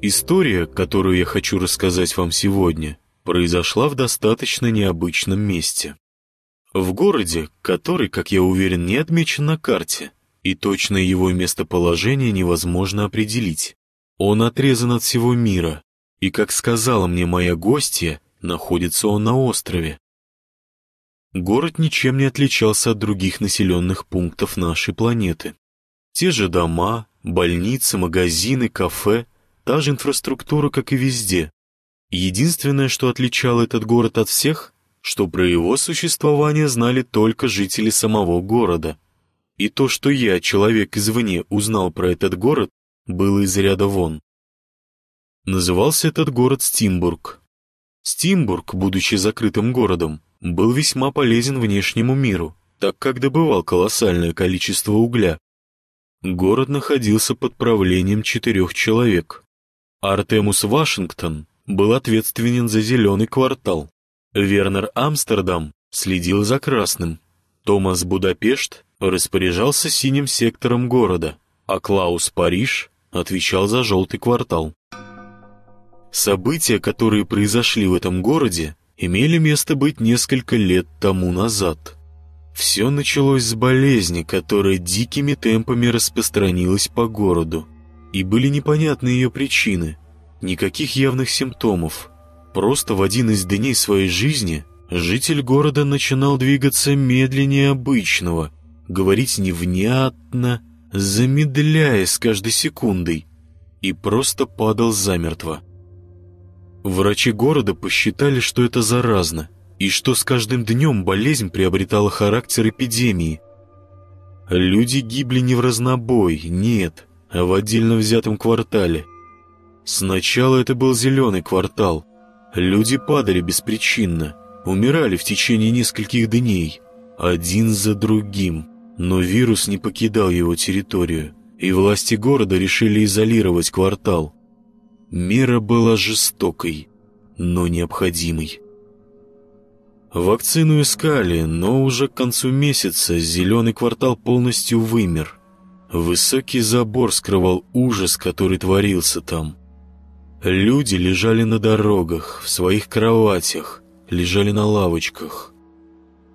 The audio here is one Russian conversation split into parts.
История, которую я хочу рассказать вам сегодня, произошла в достаточно необычном месте. В городе, который, как я уверен, не отмечен на карте, и точное его местоположение невозможно определить. Он отрезан от всего мира, и, как сказала мне моя гостья, находится он на острове. Город ничем не отличался от других населенных пунктов нашей планеты. Те же дома, больницы, магазины, кафе, та же инфраструктура, как и везде. Единственное, что отличало этот город от всех, что про его существование знали только жители самого города. И то, что я, человек извне, узнал про этот город, было из ряда вон. Назывался этот город Стимбург. Стимбург, будучи закрытым городом, был весьма полезен внешнему миру, так как добывал колоссальное количество угля. Город находился под правлением четырех человек. Артемус Вашингтон был ответственен за зеленый квартал. Вернер Амстердам следил за красным. Томас Будапешт распоряжался синим сектором города, а Клаус Париж отвечал за желтый квартал. События, которые произошли в этом городе, имели место быть несколько лет тому назад. Все началось с болезни, которая дикими темпами распространилась по городу. И были непонятны ее причины. Никаких явных симптомов. Просто в один из дней своей жизни житель города начинал двигаться медленнее обычного, говорить невнятно, замедляясь с каждой секундой, и просто падал замертво. Врачи города посчитали, что это заразно, и что с каждым днем болезнь приобретала характер эпидемии. Люди гибли не в разнобой, нет, а в отдельно взятом квартале. Сначала это был зеленый квартал. Люди падали беспричинно, умирали в течение нескольких дней, один за другим. Но вирус не покидал его территорию, и власти города решили изолировать квартал. Мера была жестокой, но необходимой. Вакцину искали, но уже к концу месяца зеленый квартал полностью вымер. Высокий забор скрывал ужас, который творился там. Люди лежали на дорогах, в своих кроватях, лежали на лавочках.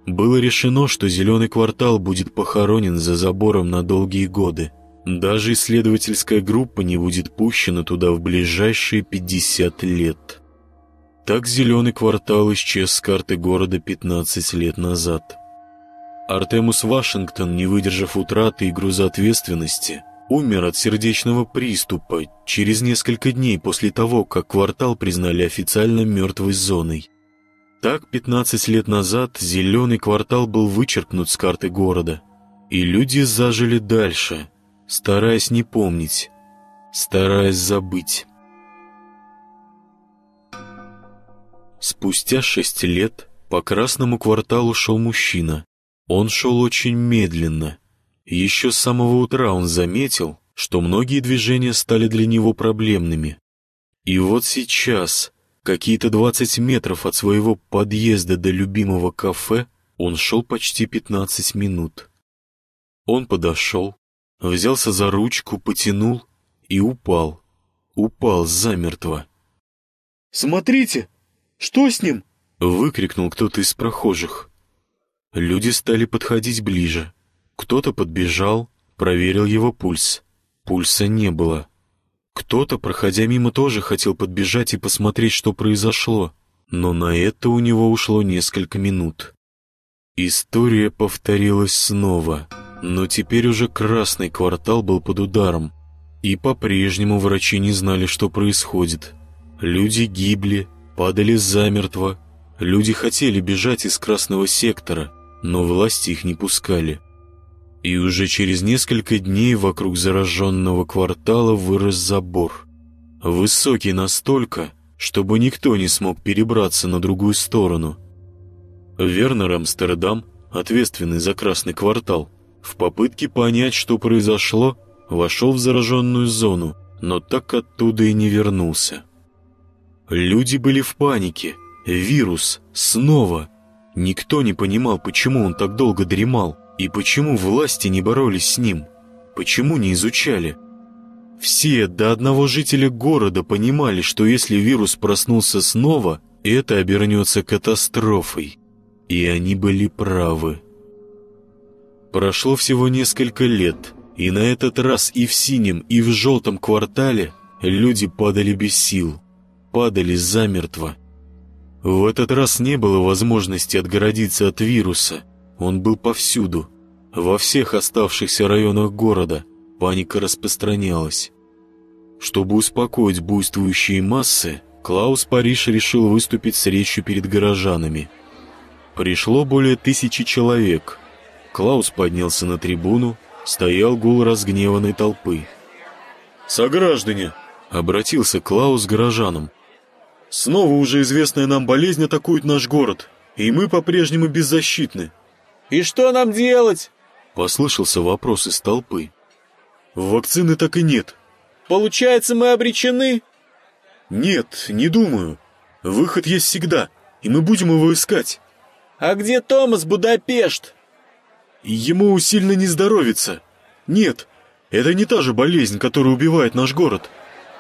Было решено, что зеленый квартал будет похоронен за забором на долгие годы. Даже исследовательская группа не будет пущена туда в ближайшие 50 лет. Так зеленый квартал исчез с карты города 15 лет назад. Артемус Вашингтон, не выдержав утраты и груза ответственности, умер от сердечного приступа через несколько дней после того, как квартал признали официально мертвой зоной. Так 15 лет назад зеленый квартал был вычеркнут с карты города, и люди зажили дальше – стараясь не помнить, стараясь забыть. Спустя шесть лет по красному кварталу шел мужчина. Он шел очень медленно. Еще с самого утра он заметил, что многие движения стали для него проблемными. И вот сейчас, какие-то двадцать метров от своего подъезда до любимого кафе, он шел почти пятнадцать минут. Он подошел, взялся за ручку, потянул и упал. Упал замертво. «Смотрите! Что с ним?» — выкрикнул кто-то из прохожих. Люди стали подходить ближе. Кто-то подбежал, проверил его пульс. Пульса не было. Кто-то, проходя мимо, тоже хотел подбежать и посмотреть, что произошло, но на это у него ушло несколько минут. История повторилась снова — но теперь уже красный квартал был под ударом, и по-прежнему врачи не знали, что происходит. Люди гибли, падали замертво, люди хотели бежать из красного сектора, но власти их не пускали. И уже через несколько дней вокруг зараженного квартала вырос забор. Высокий настолько, чтобы никто не смог перебраться на другую сторону. Вернер Амстердам, ответственный за красный квартал, в попытке понять, что произошло, вошел в зараженную зону, но так оттуда и не вернулся. Люди были в панике. Вирус. Снова. Никто не понимал, почему он так долго дремал, и почему власти не боролись с ним, почему не изучали. Все до одного жителя города понимали, что если вирус проснулся снова, это обернется катастрофой. И они были правы. Прошло всего несколько лет, и на этот раз и в синем, и в желтом квартале люди падали без сил, падали замертво. В этот раз не было возможности отгородиться от вируса. Он был повсюду. Во всех оставшихся районах города паника распространялась. Чтобы успокоить буйствующие массы, Клаус Париж решил выступить с речью перед горожанами. Пришло более тысячи человек. Клаус поднялся на трибуну, стоял гул разгневанной толпы. «Сограждане!» — обратился Клаус к горожанам. «Снова уже известная нам болезнь атакует наш город, и мы по-прежнему беззащитны». «И что нам делать?» — послышался вопрос из толпы. «Вакцины так и нет», Получается, мы обречены? Нет, не думаю. Выход есть всегда, и мы будем его искать. А где Томас Будапешт? Ему сильно не здоровится. Нет, это не та же болезнь, которая убивает наш город.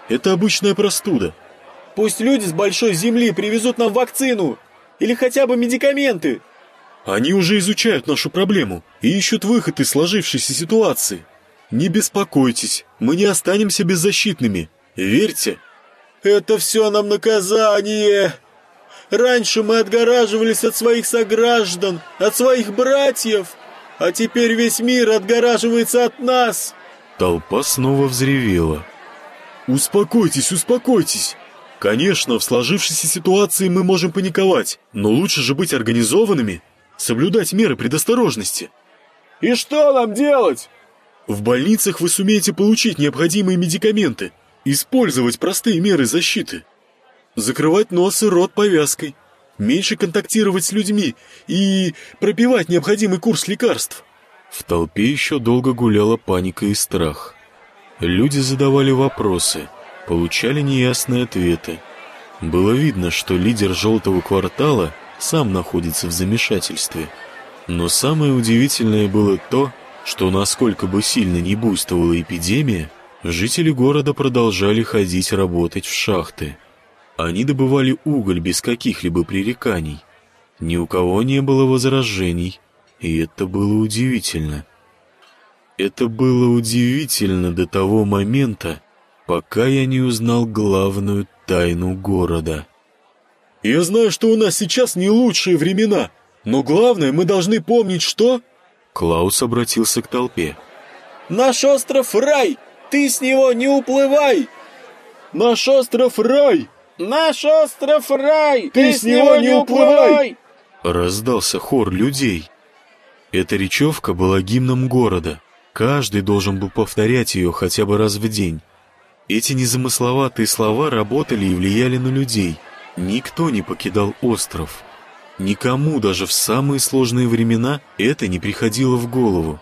Это обычная простуда. Пусть люди с большой земли привезут нам вакцину или хотя бы медикаменты. Они уже изучают нашу проблему и ищут выход из сложившейся ситуации. Не беспокойтесь, мы не останемся беззащитными. Верьте. Это все нам наказание. Раньше мы отгораживались от своих сограждан, от своих братьев, а теперь весь мир отгораживается от нас. Толпа снова взревела. Успокойтесь, успокойтесь. Конечно, в сложившейся ситуации мы можем паниковать, но лучше же быть организованными, соблюдать меры предосторожности. И что нам делать? В больницах вы сумеете получить необходимые медикаменты, использовать простые меры защиты, закрывать нос и рот повязкой, меньше контактировать с людьми и пропивать необходимый курс лекарств. В толпе еще долго гуляла паника и страх. Люди задавали вопросы, получали неясные ответы. Было видно, что лидер «желтого квартала» сам находится в замешательстве. Но самое удивительное было то, что насколько бы сильно не буйствовала эпидемия, жители города продолжали ходить работать в шахты. Они добывали уголь без каких-либо пререканий. Ни у кого не было возражений, и это было удивительно. Это было удивительно до того момента, пока я не узнал главную тайну города. «Я знаю, что у нас сейчас не лучшие времена, но главное, мы должны помнить, что...» Клаус обратился к толпе. «Наш остров — рай! Ты с него не уплывай!» «Наш остров — рай! Наш остров — рай! Ты, Ты с него не уплывай!» Раздался хор людей. Эта речевка была гимном города. Каждый должен был повторять ее хотя бы раз в день. Эти незамысловатые слова работали и влияли на людей. Никто не покидал остров. Никому даже в самые сложные времена это не приходило в голову.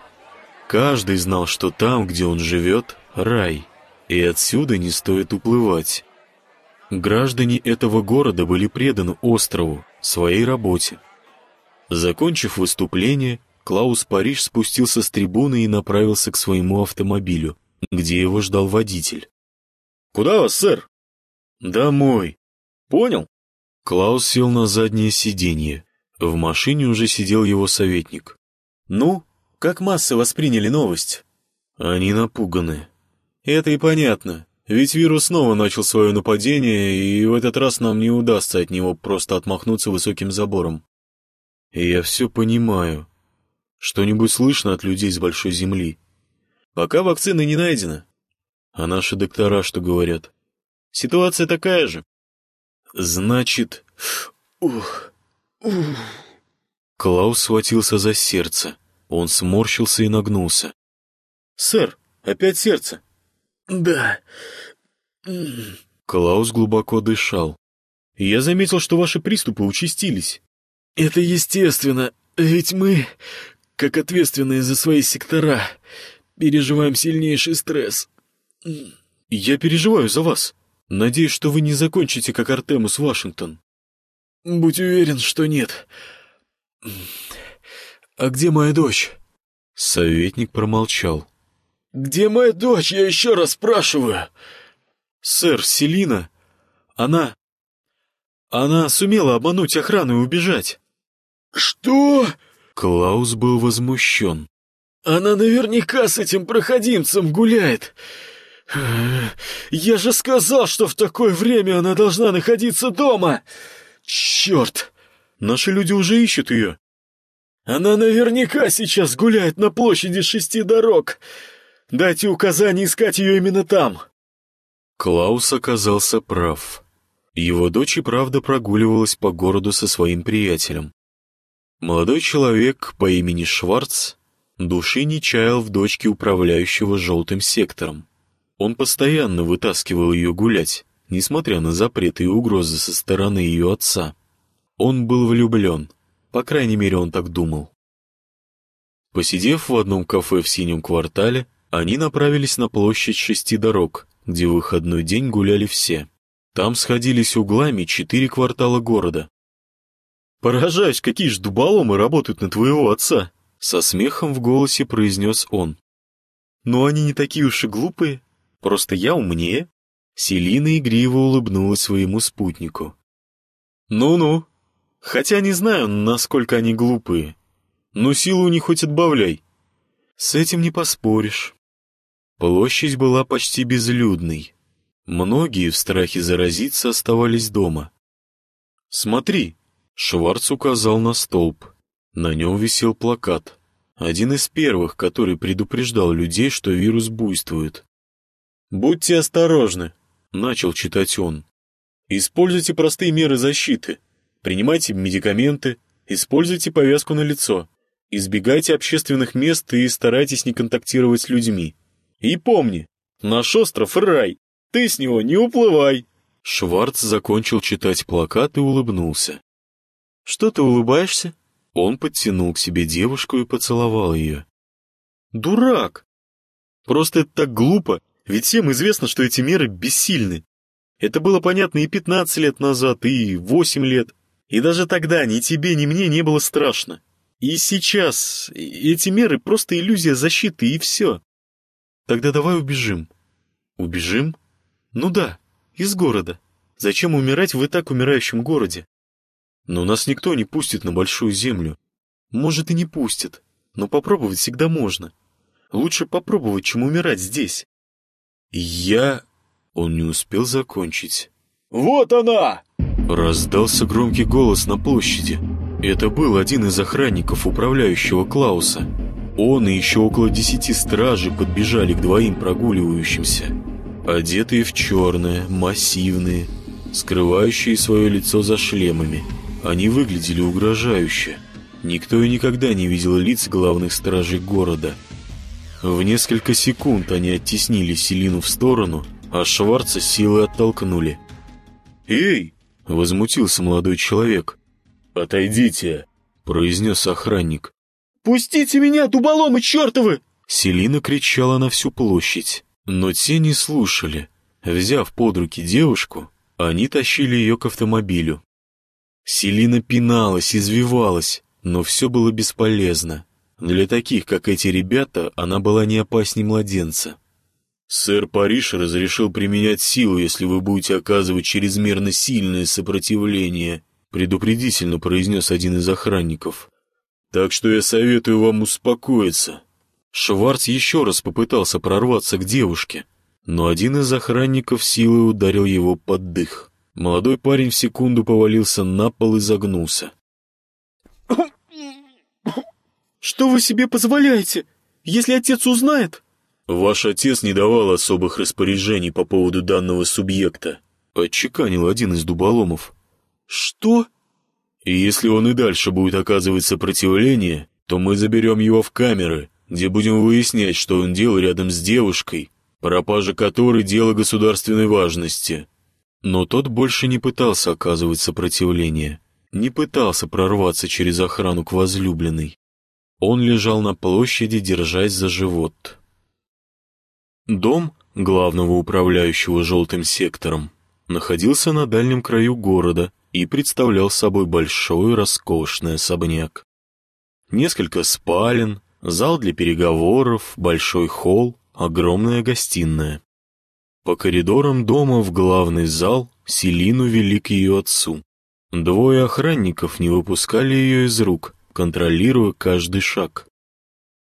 Каждый знал, что там, где он живет, рай, и отсюда не стоит уплывать. Граждане этого города были преданы острову, своей работе. Закончив выступление, Клаус Париж спустился с трибуны и направился к своему автомобилю, где его ждал водитель. «Куда вас, сэр?» «Домой». «Понял?» Клаус сел на заднее сиденье. В машине уже сидел его советник. «Ну, как массы восприняли новость?» «Они напуганы». «Это и понятно. Ведь вирус снова начал свое нападение, и в этот раз нам не удастся от него просто отмахнуться высоким забором». «Я все понимаю. Что-нибудь слышно от людей с большой земли?» «Пока вакцины не найдено». «А наши доктора что говорят?» «Ситуация такая же. Значит... Ух... Ух... Клаус схватился за сердце. Он сморщился и нагнулся. «Сэр, опять сердце?» «Да». Клаус глубоко дышал. «Я заметил, что ваши приступы участились». «Это естественно, ведь мы, как ответственные за свои сектора, переживаем сильнейший стресс». «Я переживаю за вас», Надеюсь, что вы не закончите, как Артемус Вашингтон. Будь уверен, что нет. А где моя дочь? Советник промолчал. Где моя дочь, я еще раз спрашиваю?» «Сэр, Селина, она... Она сумела обмануть охрану и убежать». «Что?» Клаус был возмущен. «Она наверняка с этим проходимцем гуляет. Я же сказал, что в такое время она должна находиться дома. Черт! Наши люди уже ищут ее». «Она наверняка сейчас гуляет на площади шести дорог. Дайте указание искать ее именно там». Клаус оказался прав. Его дочь и правда прогуливалась по городу со своим приятелем. Молодой человек по имени Шварц души не чаял в дочке управляющего желтым сектором. Он постоянно вытаскивал ее гулять, несмотря на запреты и угрозы со стороны ее отца. Он был влюблен, по крайней мере он так думал. Посидев в одном кафе в синем квартале, они направились на площадь шести дорог, где в выходной день гуляли все. Там сходились углами четыре квартала города. «Поражаюсь, какие ж дуболомы работают на твоего отца!» Со смехом в голосе произнес он. «Но они не такие уж и глупые. Просто я умнее». Селина игриво улыбнулась своему спутнику. «Ну-ну. Хотя не знаю, насколько они глупые. Но силу у них хоть отбавляй. С этим не поспоришь». Площадь была почти безлюдной. Многие в страхе заразиться оставались дома. «Смотри!» — Шварц указал на столб. На нем висел плакат. Один из первых, который предупреждал людей, что вирус буйствует. «Будьте осторожны», — начал читать он. «Используйте простые меры защиты. Принимайте медикаменты, используйте повязку на лицо. Избегайте общественных мест и старайтесь не контактировать с людьми. И помни, наш остров — рай, ты с него не уплывай!» Шварц закончил читать плакат и улыбнулся. «Что ты улыбаешься?» Он подтянул к себе девушку и поцеловал ее. «Дурак! Просто это так глупо, ведь всем известно, что эти меры бессильны. Это было понятно и пятнадцать лет назад, и восемь лет. И даже тогда ни тебе, ни мне не было страшно. И сейчас эти меры просто иллюзия защиты, и все. Тогда давай убежим. Убежим? Ну да, из города. Зачем умирать в и так умирающем городе? Но нас никто не пустит на большую землю. Может и не пустит, но попробовать всегда можно. Лучше попробовать, чем умирать здесь. Я... Он не успел закончить. «Вот она!» Раздался громкий голос на площади. Это был один из охранников управляющего Клауса. Он и еще около десяти стражей подбежали к двоим прогуливающимся. Одетые в черное, массивные, скрывающие свое лицо за шлемами. Они выглядели угрожающе. Никто и никогда не видел лиц главных стражей города. В несколько секунд они оттеснили Селину в сторону, а Шварца силой оттолкнули. «Эй!» — возмутился молодой человек. «Отойдите!» — произнес охранник. «Пустите меня, дуболомы чертовы!» Селина кричала на всю площадь, но те не слушали. Взяв под руки девушку, они тащили ее к автомобилю. Селина пиналась, извивалась, но все было бесполезно. Для таких, как эти ребята, она была не опаснее младенца. «Сэр Париж разрешил применять силу, если вы будете оказывать чрезмерно сильное сопротивление», предупредительно произнес один из охранников. «Так что я советую вам успокоиться». Шварц еще раз попытался прорваться к девушке, но один из охранников силой ударил его под дых. Молодой парень в секунду повалился на пол и загнулся. «Что вы себе позволяете? Если отец узнает...» «Ваш отец не давал особых распоряжений по поводу данного субъекта», — отчеканил один из дуболомов. «Что?» «И если он и дальше будет оказывать сопротивление, то мы заберем его в камеры, где будем выяснять, что он делал рядом с девушкой, пропажа которой — дело государственной важности». Но тот больше не пытался оказывать сопротивление, не пытался прорваться через охрану к возлюбленной. Он лежал на площади, держась за живот. Дом главного управляющего желтым сектором находился на дальнем краю города и представлял собой большой роскошный особняк. Несколько спален, зал для переговоров, большой холл, огромная гостиная. По коридорам дома в главный зал Селину вели к ее отцу. Двое охранников не выпускали ее из рук, контролируя каждый шаг.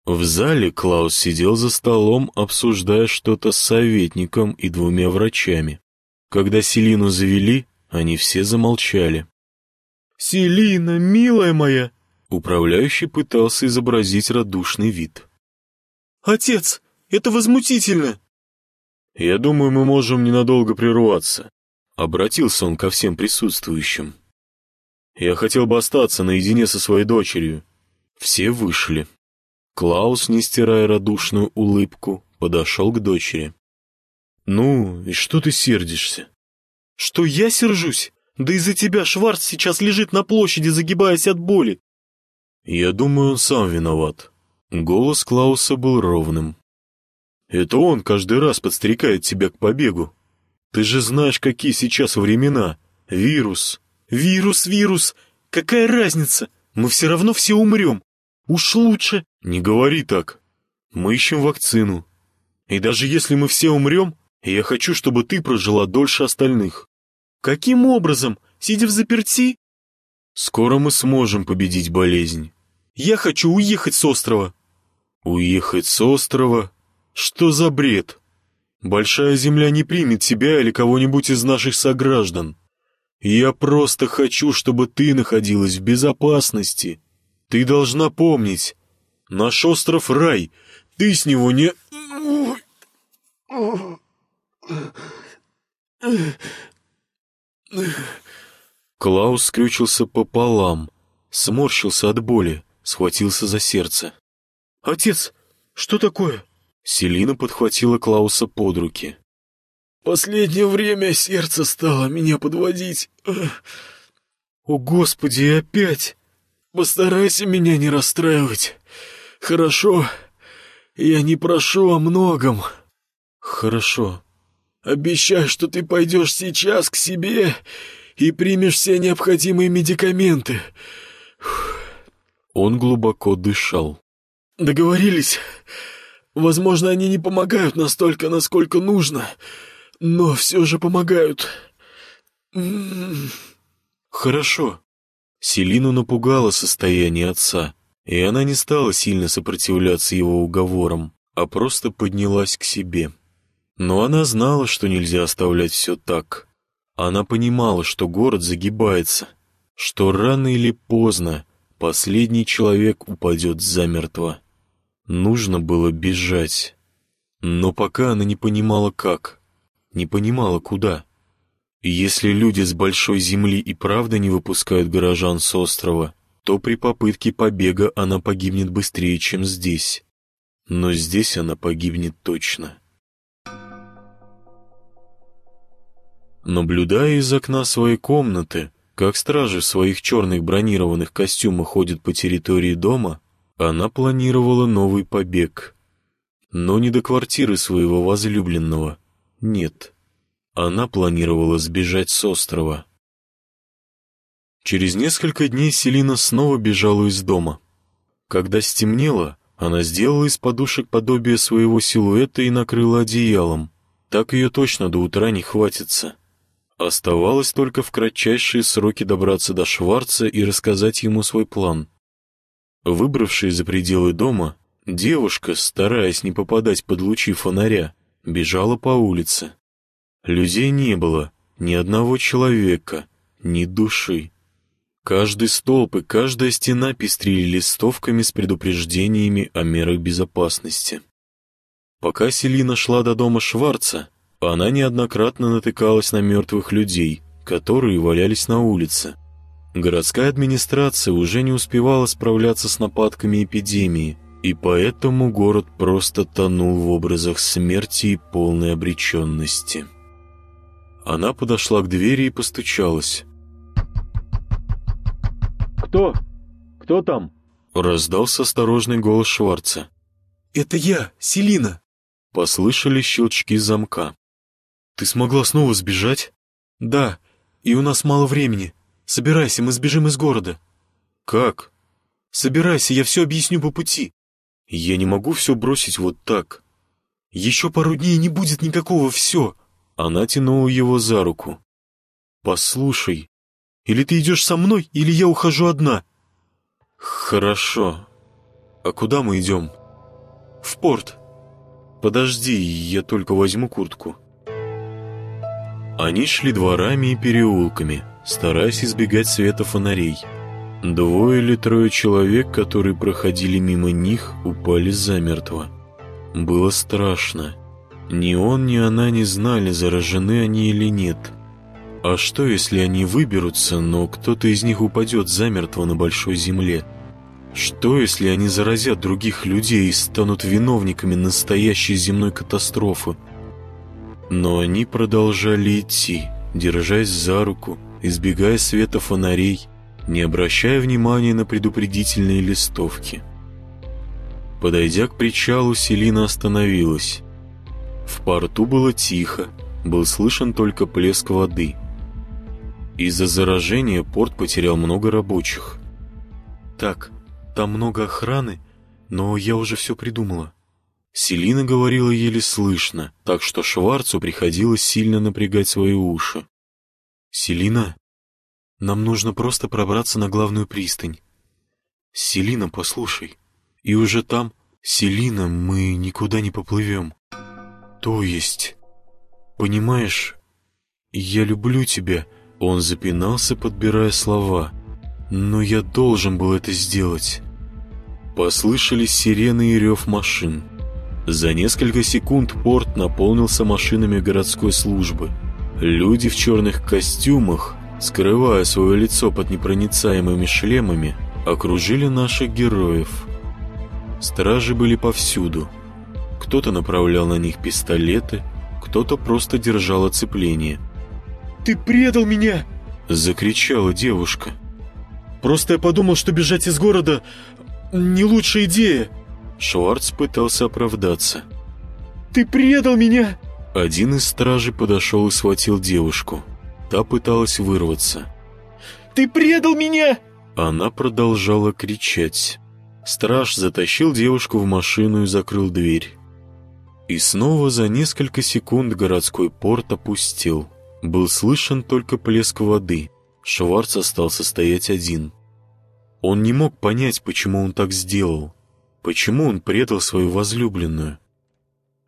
В зале Клаус сидел за столом, обсуждая что-то с советником и двумя врачами. Когда Селину завели, они все замолчали. «Селина, милая моя!» Управляющий пытался изобразить радушный вид. «Отец, это возмутительно!» «Я думаю, мы можем ненадолго прерваться», — обратился он ко всем присутствующим. «Я хотел бы остаться наедине со своей дочерью». Все вышли. Клаус, не стирая радушную улыбку, подошел к дочери. «Ну, и что ты сердишься?» «Что я сержусь? Да из-за тебя Шварц сейчас лежит на площади, загибаясь от боли». «Я думаю, он сам виноват». Голос Клауса был ровным. Это он каждый раз подстрекает тебя к побегу. Ты же знаешь, какие сейчас времена. Вирус. Вирус, вирус. Какая разница? Мы все равно все умрем. Уж лучше. Не говори так. Мы ищем вакцину. И даже если мы все умрем, я хочу, чтобы ты прожила дольше остальных. Каким образом? Сидя в заперти? Скоро мы сможем победить болезнь. Я хочу уехать с острова. Уехать с острова? Что за бред? Большая земля не примет тебя или кого-нибудь из наших сограждан. Я просто хочу, чтобы ты находилась в безопасности. Ты должна помнить, наш остров — рай, ты с него не... Клаус скрючился пополам, сморщился от боли, схватился за сердце. «Отец, что такое?» Селина подхватила Клауса под руки. «Последнее время сердце стало меня подводить. О, Господи, опять! Постарайся меня не расстраивать. Хорошо? Я не прошу о многом». «Хорошо. Обещай, что ты пойдешь сейчас к себе и примешь все необходимые медикаменты». Он глубоко дышал. «Договорились?» Возможно, они не помогают настолько, насколько нужно, но все же помогают. Хорошо. Селину напугало состояние отца, и она не стала сильно сопротивляться его уговорам, а просто поднялась к себе. Но она знала, что нельзя оставлять все так. Она понимала, что город загибается, что рано или поздно последний человек упадет замертво. Нужно было бежать. Но пока она не понимала как, не понимала куда. Если люди с большой земли и правда не выпускают горожан с острова, то при попытке побега она погибнет быстрее, чем здесь. Но здесь она погибнет точно. Наблюдая из окна своей комнаты, как стражи в своих черных бронированных костюмах ходят по территории дома, она планировала новый побег. Но не до квартиры своего возлюбленного. Нет. Она планировала сбежать с острова. Через несколько дней Селина снова бежала из дома. Когда стемнело, она сделала из подушек подобие своего силуэта и накрыла одеялом. Так ее точно до утра не хватится. Оставалось только в кратчайшие сроки добраться до Шварца и рассказать ему свой план — Выбравшись за пределы дома, девушка, стараясь не попадать под лучи фонаря, бежала по улице. Людей не было, ни одного человека, ни души. Каждый столб и каждая стена пестрили листовками с предупреждениями о мерах безопасности. Пока Селина шла до дома Шварца, она неоднократно натыкалась на мертвых людей, которые валялись на улице. Городская администрация уже не успевала справляться с нападками эпидемии, и поэтому город просто тонул в образах смерти и полной обреченности. Она подошла к двери и постучалась. «Кто? Кто там?» Раздался осторожный голос Шварца. «Это я, Селина!» Послышали щелчки замка. «Ты смогла снова сбежать?» «Да, и у нас мало времени. Собирайся, мы сбежим из города». «Как?» «Собирайся, я все объясню по пути». «Я не могу все бросить вот так. Еще пару дней не будет никакого «все». Она тянула его за руку. «Послушай, или ты идешь со мной, или я ухожу одна». «Хорошо. А куда мы идем?» «В порт». «Подожди, я только возьму куртку». Они шли дворами и переулками, стараясь избегать света фонарей. Двое или трое человек, которые проходили мимо них, упали замертво. Было страшно. Ни он, ни она не знали, заражены они или нет. А что, если они выберутся, но кто-то из них упадет замертво на большой земле? Что, если они заразят других людей и станут виновниками настоящей земной катастрофы? Но они продолжали идти, держась за руку, избегая света фонарей, не обращая внимания на предупредительные листовки. Подойдя к причалу, Селина остановилась. В порту было тихо, был слышен только плеск воды. Из-за заражения порт потерял много рабочих. «Так, там много охраны, но я уже все придумала». Селина говорила еле слышно, так что Шварцу приходилось сильно напрягать свои уши. «Селина, нам нужно просто пробраться на главную пристань. Селина, послушай, и уже там, Селина, мы никуда не поплывем. То есть, понимаешь, я люблю тебя». Он запинался, подбирая слова, но я должен был это сделать. Послышались сирены и рев машин. За несколько секунд порт наполнился машинами городской службы. Люди в черных костюмах, скрывая свое лицо под непроницаемыми шлемами, окружили наших героев. Стражи были повсюду. Кто-то направлял на них пистолеты, кто-то просто держал оцепление. «Ты предал меня!» — закричала девушка. «Просто я подумал, что бежать из города — не лучшая идея!» Шварц пытался оправдаться. «Ты предал меня!» Один из стражей подошел и схватил девушку. Та пыталась вырваться. «Ты предал меня!» Она продолжала кричать. Страж затащил девушку в машину и закрыл дверь. И снова за несколько секунд городской порт опустил. Был слышен только плеск воды. Шварц остался стоять один. Он не мог понять, почему он так сделал. Почему он предал свою возлюбленную?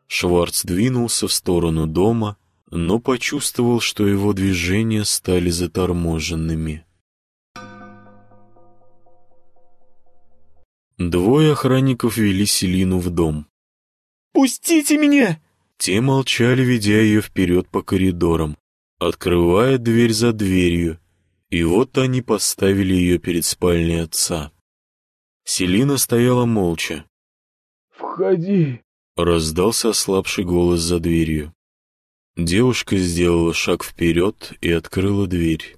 Шварц двинулся в сторону дома, но почувствовал, что его движения стали заторможенными. Двое охранников вели Селину в дом. «Пустите меня!» Те молчали, ведя ее вперед по коридорам, открывая дверь за дверью, и вот они поставили ее перед спальней отца. Селина стояла молча. «Входи!» — раздался ослабший голос за дверью. Девушка сделала шаг вперед и открыла дверь.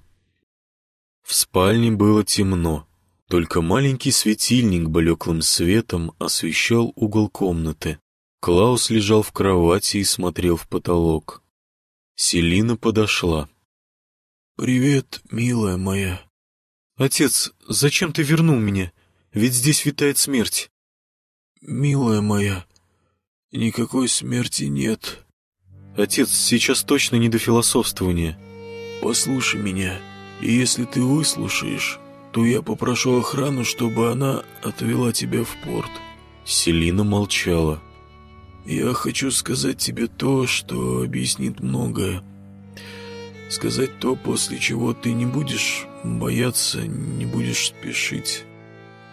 В спальне было темно, только маленький светильник блеклым светом освещал угол комнаты. Клаус лежал в кровати и смотрел в потолок. Селина подошла. «Привет, милая моя». «Отец, зачем ты вернул меня?» Ведь здесь витает смерть. Милая моя, никакой смерти нет. Отец, сейчас точно не до философствования. Послушай меня, и если ты выслушаешь, то я попрошу охрану, чтобы она отвела тебя в порт. Селина молчала. Я хочу сказать тебе то, что объяснит многое. Сказать то, после чего ты не будешь бояться, не будешь спешить.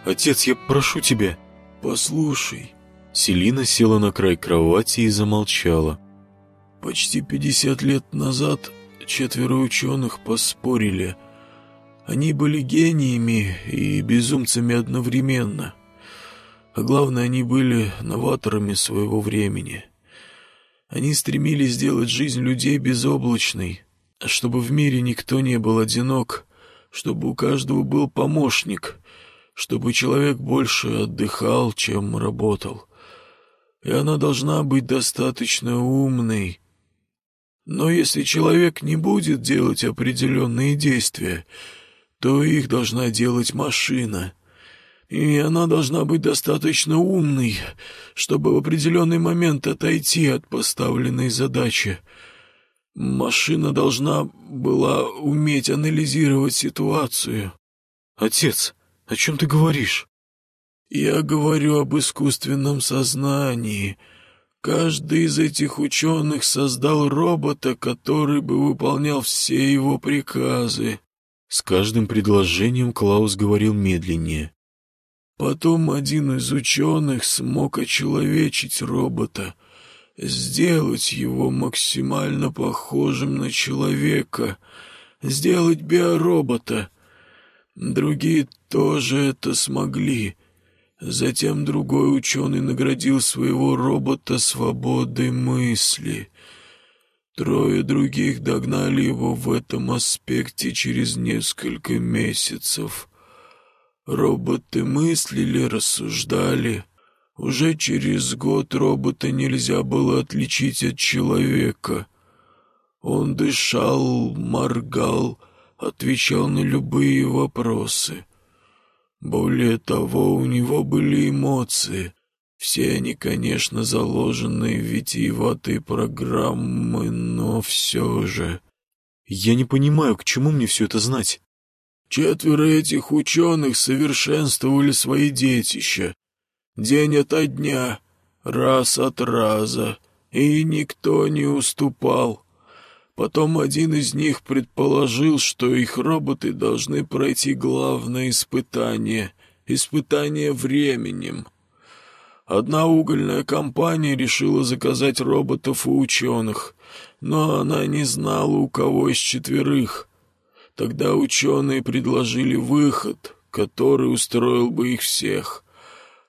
«Отец, я прошу тебя!» «Послушай!» Селина села на край кровати и замолчала. «Почти пятьдесят лет назад четверо ученых поспорили. Они были гениями и безумцами одновременно. А главное, они были новаторами своего времени. Они стремились сделать жизнь людей безоблачной, чтобы в мире никто не был одинок, чтобы у каждого был помощник — чтобы человек больше отдыхал, чем работал. И она должна быть достаточно умной. Но если человек не будет делать определенные действия, то их должна делать машина. И она должна быть достаточно умной, чтобы в определенный момент отойти от поставленной задачи. Машина должна была уметь анализировать ситуацию. Отец, о чем ты говоришь? Я говорю об искусственном сознании. Каждый из этих ученых создал робота, который бы выполнял все его приказы. С каждым предложением Клаус говорил медленнее. Потом один из ученых смог очеловечить робота, сделать его максимально похожим на человека, сделать биоробота. Другие тоже это смогли. Затем другой ученый наградил своего робота свободой мысли. Трое других догнали его в этом аспекте через несколько месяцев. Роботы мыслили, рассуждали. Уже через год робота нельзя было отличить от человека. Он дышал, моргал, отвечал на любые вопросы. Более того, у него были эмоции. Все они, конечно, заложены в витиеватые программы, но все же... Я не понимаю, к чему мне все это знать. Четверо этих ученых совершенствовали свои детища. День ото дня, раз от раза, и никто не уступал. Потом один из них предположил, что их роботы должны пройти главное испытание — испытание временем. Одна угольная компания решила заказать роботов у ученых, но она не знала, у кого из четверых — Тогда ученые предложили выход, который устроил бы их всех.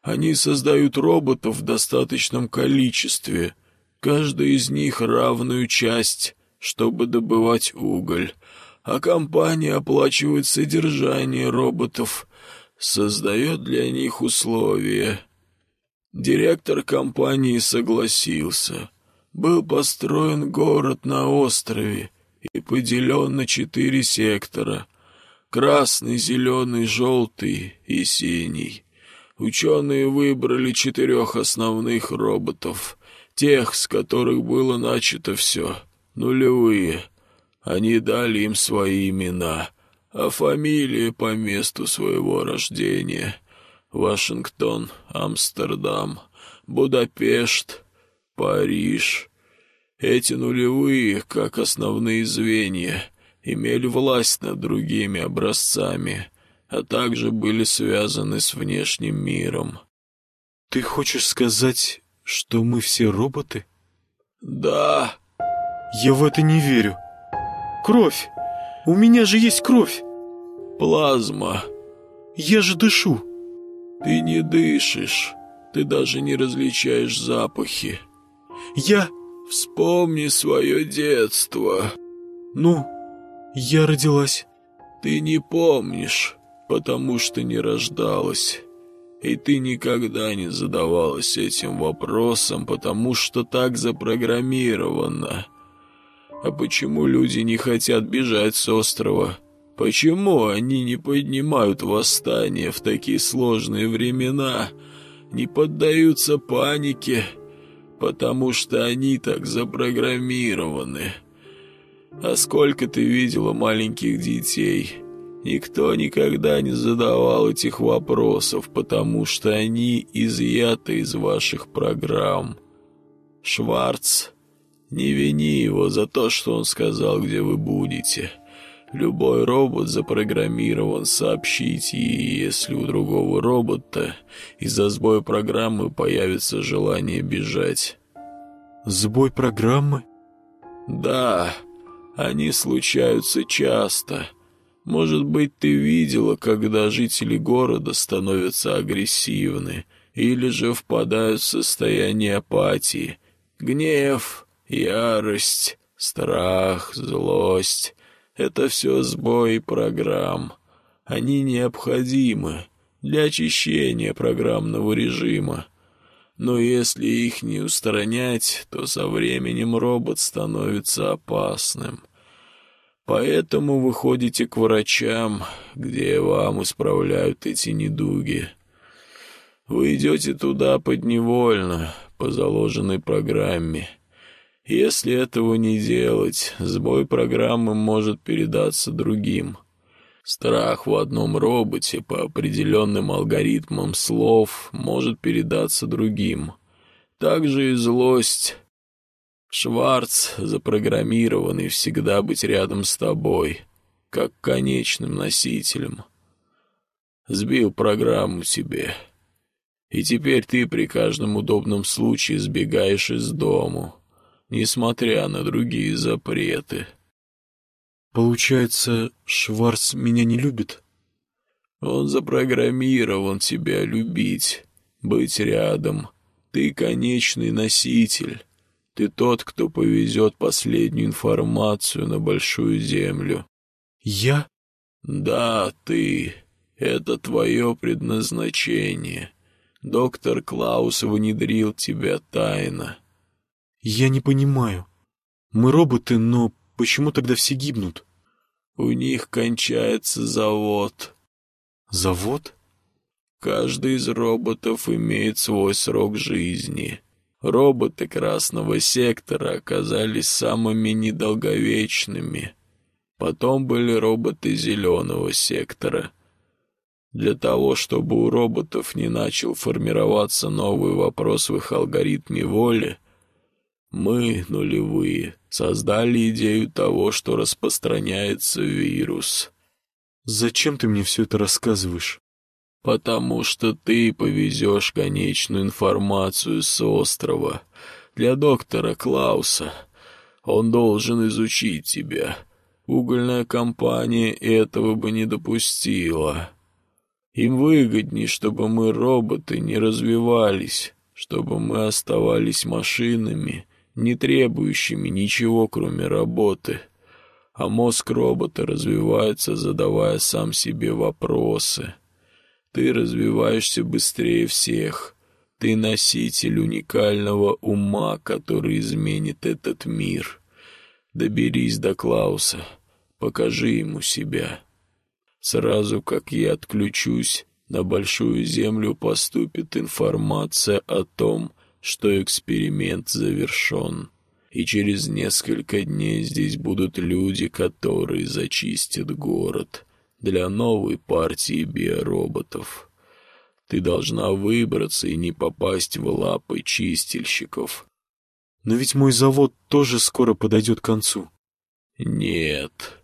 Они создают роботов в достаточном количестве, каждый из них равную часть, чтобы добывать уголь, а компания оплачивает содержание роботов, создает для них условия. Директор компании согласился. Был построен город на острове, и поделен на четыре сектора — красный, зеленый, желтый и синий. Ученые выбрали четырех основных роботов, тех, с которых было начато все, нулевые. Они дали им свои имена, а фамилии по месту своего рождения — Вашингтон, Амстердам, Будапешт, Париж — эти нулевые, как основные звенья, имели власть над другими образцами, а также были связаны с внешним миром. Ты хочешь сказать, что мы все роботы? Да. Я в это не верю. Кровь! У меня же есть кровь! Плазма. Я же дышу. Ты не дышишь. Ты даже не различаешь запахи. Я... Вспомни свое детство. Ну, я родилась. Ты не помнишь, потому что не рождалась. И ты никогда не задавалась этим вопросом, потому что так запрограммировано. А почему люди не хотят бежать с острова? Почему они не поднимают восстание в такие сложные времена, не поддаются панике, потому что они так запрограммированы. А сколько ты видела маленьких детей? Никто никогда не задавал этих вопросов, потому что они изъяты из ваших программ. Шварц, не вини его за то, что он сказал, где вы будете. Любой робот запрограммирован сообщить, и если у другого робота из-за сбоя программы появится желание бежать. Сбой программы? Да, они случаются часто. Может быть, ты видела, когда жители города становятся агрессивны или же впадают в состояние апатии. Гнев, ярость, страх, злость это все сбои программ. Они необходимы для очищения программного режима. Но если их не устранять, то со временем робот становится опасным. Поэтому вы ходите к врачам, где вам исправляют эти недуги. Вы идете туда подневольно, по заложенной программе. Если этого не делать, сбой программы может передаться другим. Страх в одном роботе по определенным алгоритмам слов может передаться другим. Также и злость. Шварц запрограммированный всегда быть рядом с тобой, как конечным носителем. Сбил программу себе. И теперь ты при каждом удобном случае сбегаешь из дому, несмотря на другие запреты. Получается, Шварц меня не любит? Он запрограммирован тебя любить, быть рядом. Ты конечный носитель. Ты тот, кто повезет последнюю информацию на Большую Землю. Я? Да, ты. Это твое предназначение. Доктор Клаус внедрил тебя тайно. Я не понимаю. Мы роботы, но почему тогда все гибнут? У них кончается завод. Завод? Каждый из роботов имеет свой срок жизни. Роботы красного сектора оказались самыми недолговечными. Потом были роботы зеленого сектора. Для того, чтобы у роботов не начал формироваться новый вопрос в их алгоритме воли, мы, нулевые, создали идею того, что распространяется вирус. Зачем ты мне все это рассказываешь? Потому что ты повезешь конечную информацию с острова для доктора Клауса. Он должен изучить тебя. Угольная компания этого бы не допустила. Им выгодней, чтобы мы, роботы, не развивались, чтобы мы оставались машинами, не требующими ничего, кроме работы. А мозг робота развивается, задавая сам себе вопросы. Ты развиваешься быстрее всех. Ты носитель уникального ума, который изменит этот мир. Доберись до Клауса, покажи ему себя. Сразу как я отключусь, на Большую Землю поступит информация о том, что эксперимент завершен, и через несколько дней здесь будут люди, которые зачистят город для новой партии биороботов. Ты должна выбраться и не попасть в лапы чистильщиков. Но ведь мой завод тоже скоро подойдет к концу. Нет.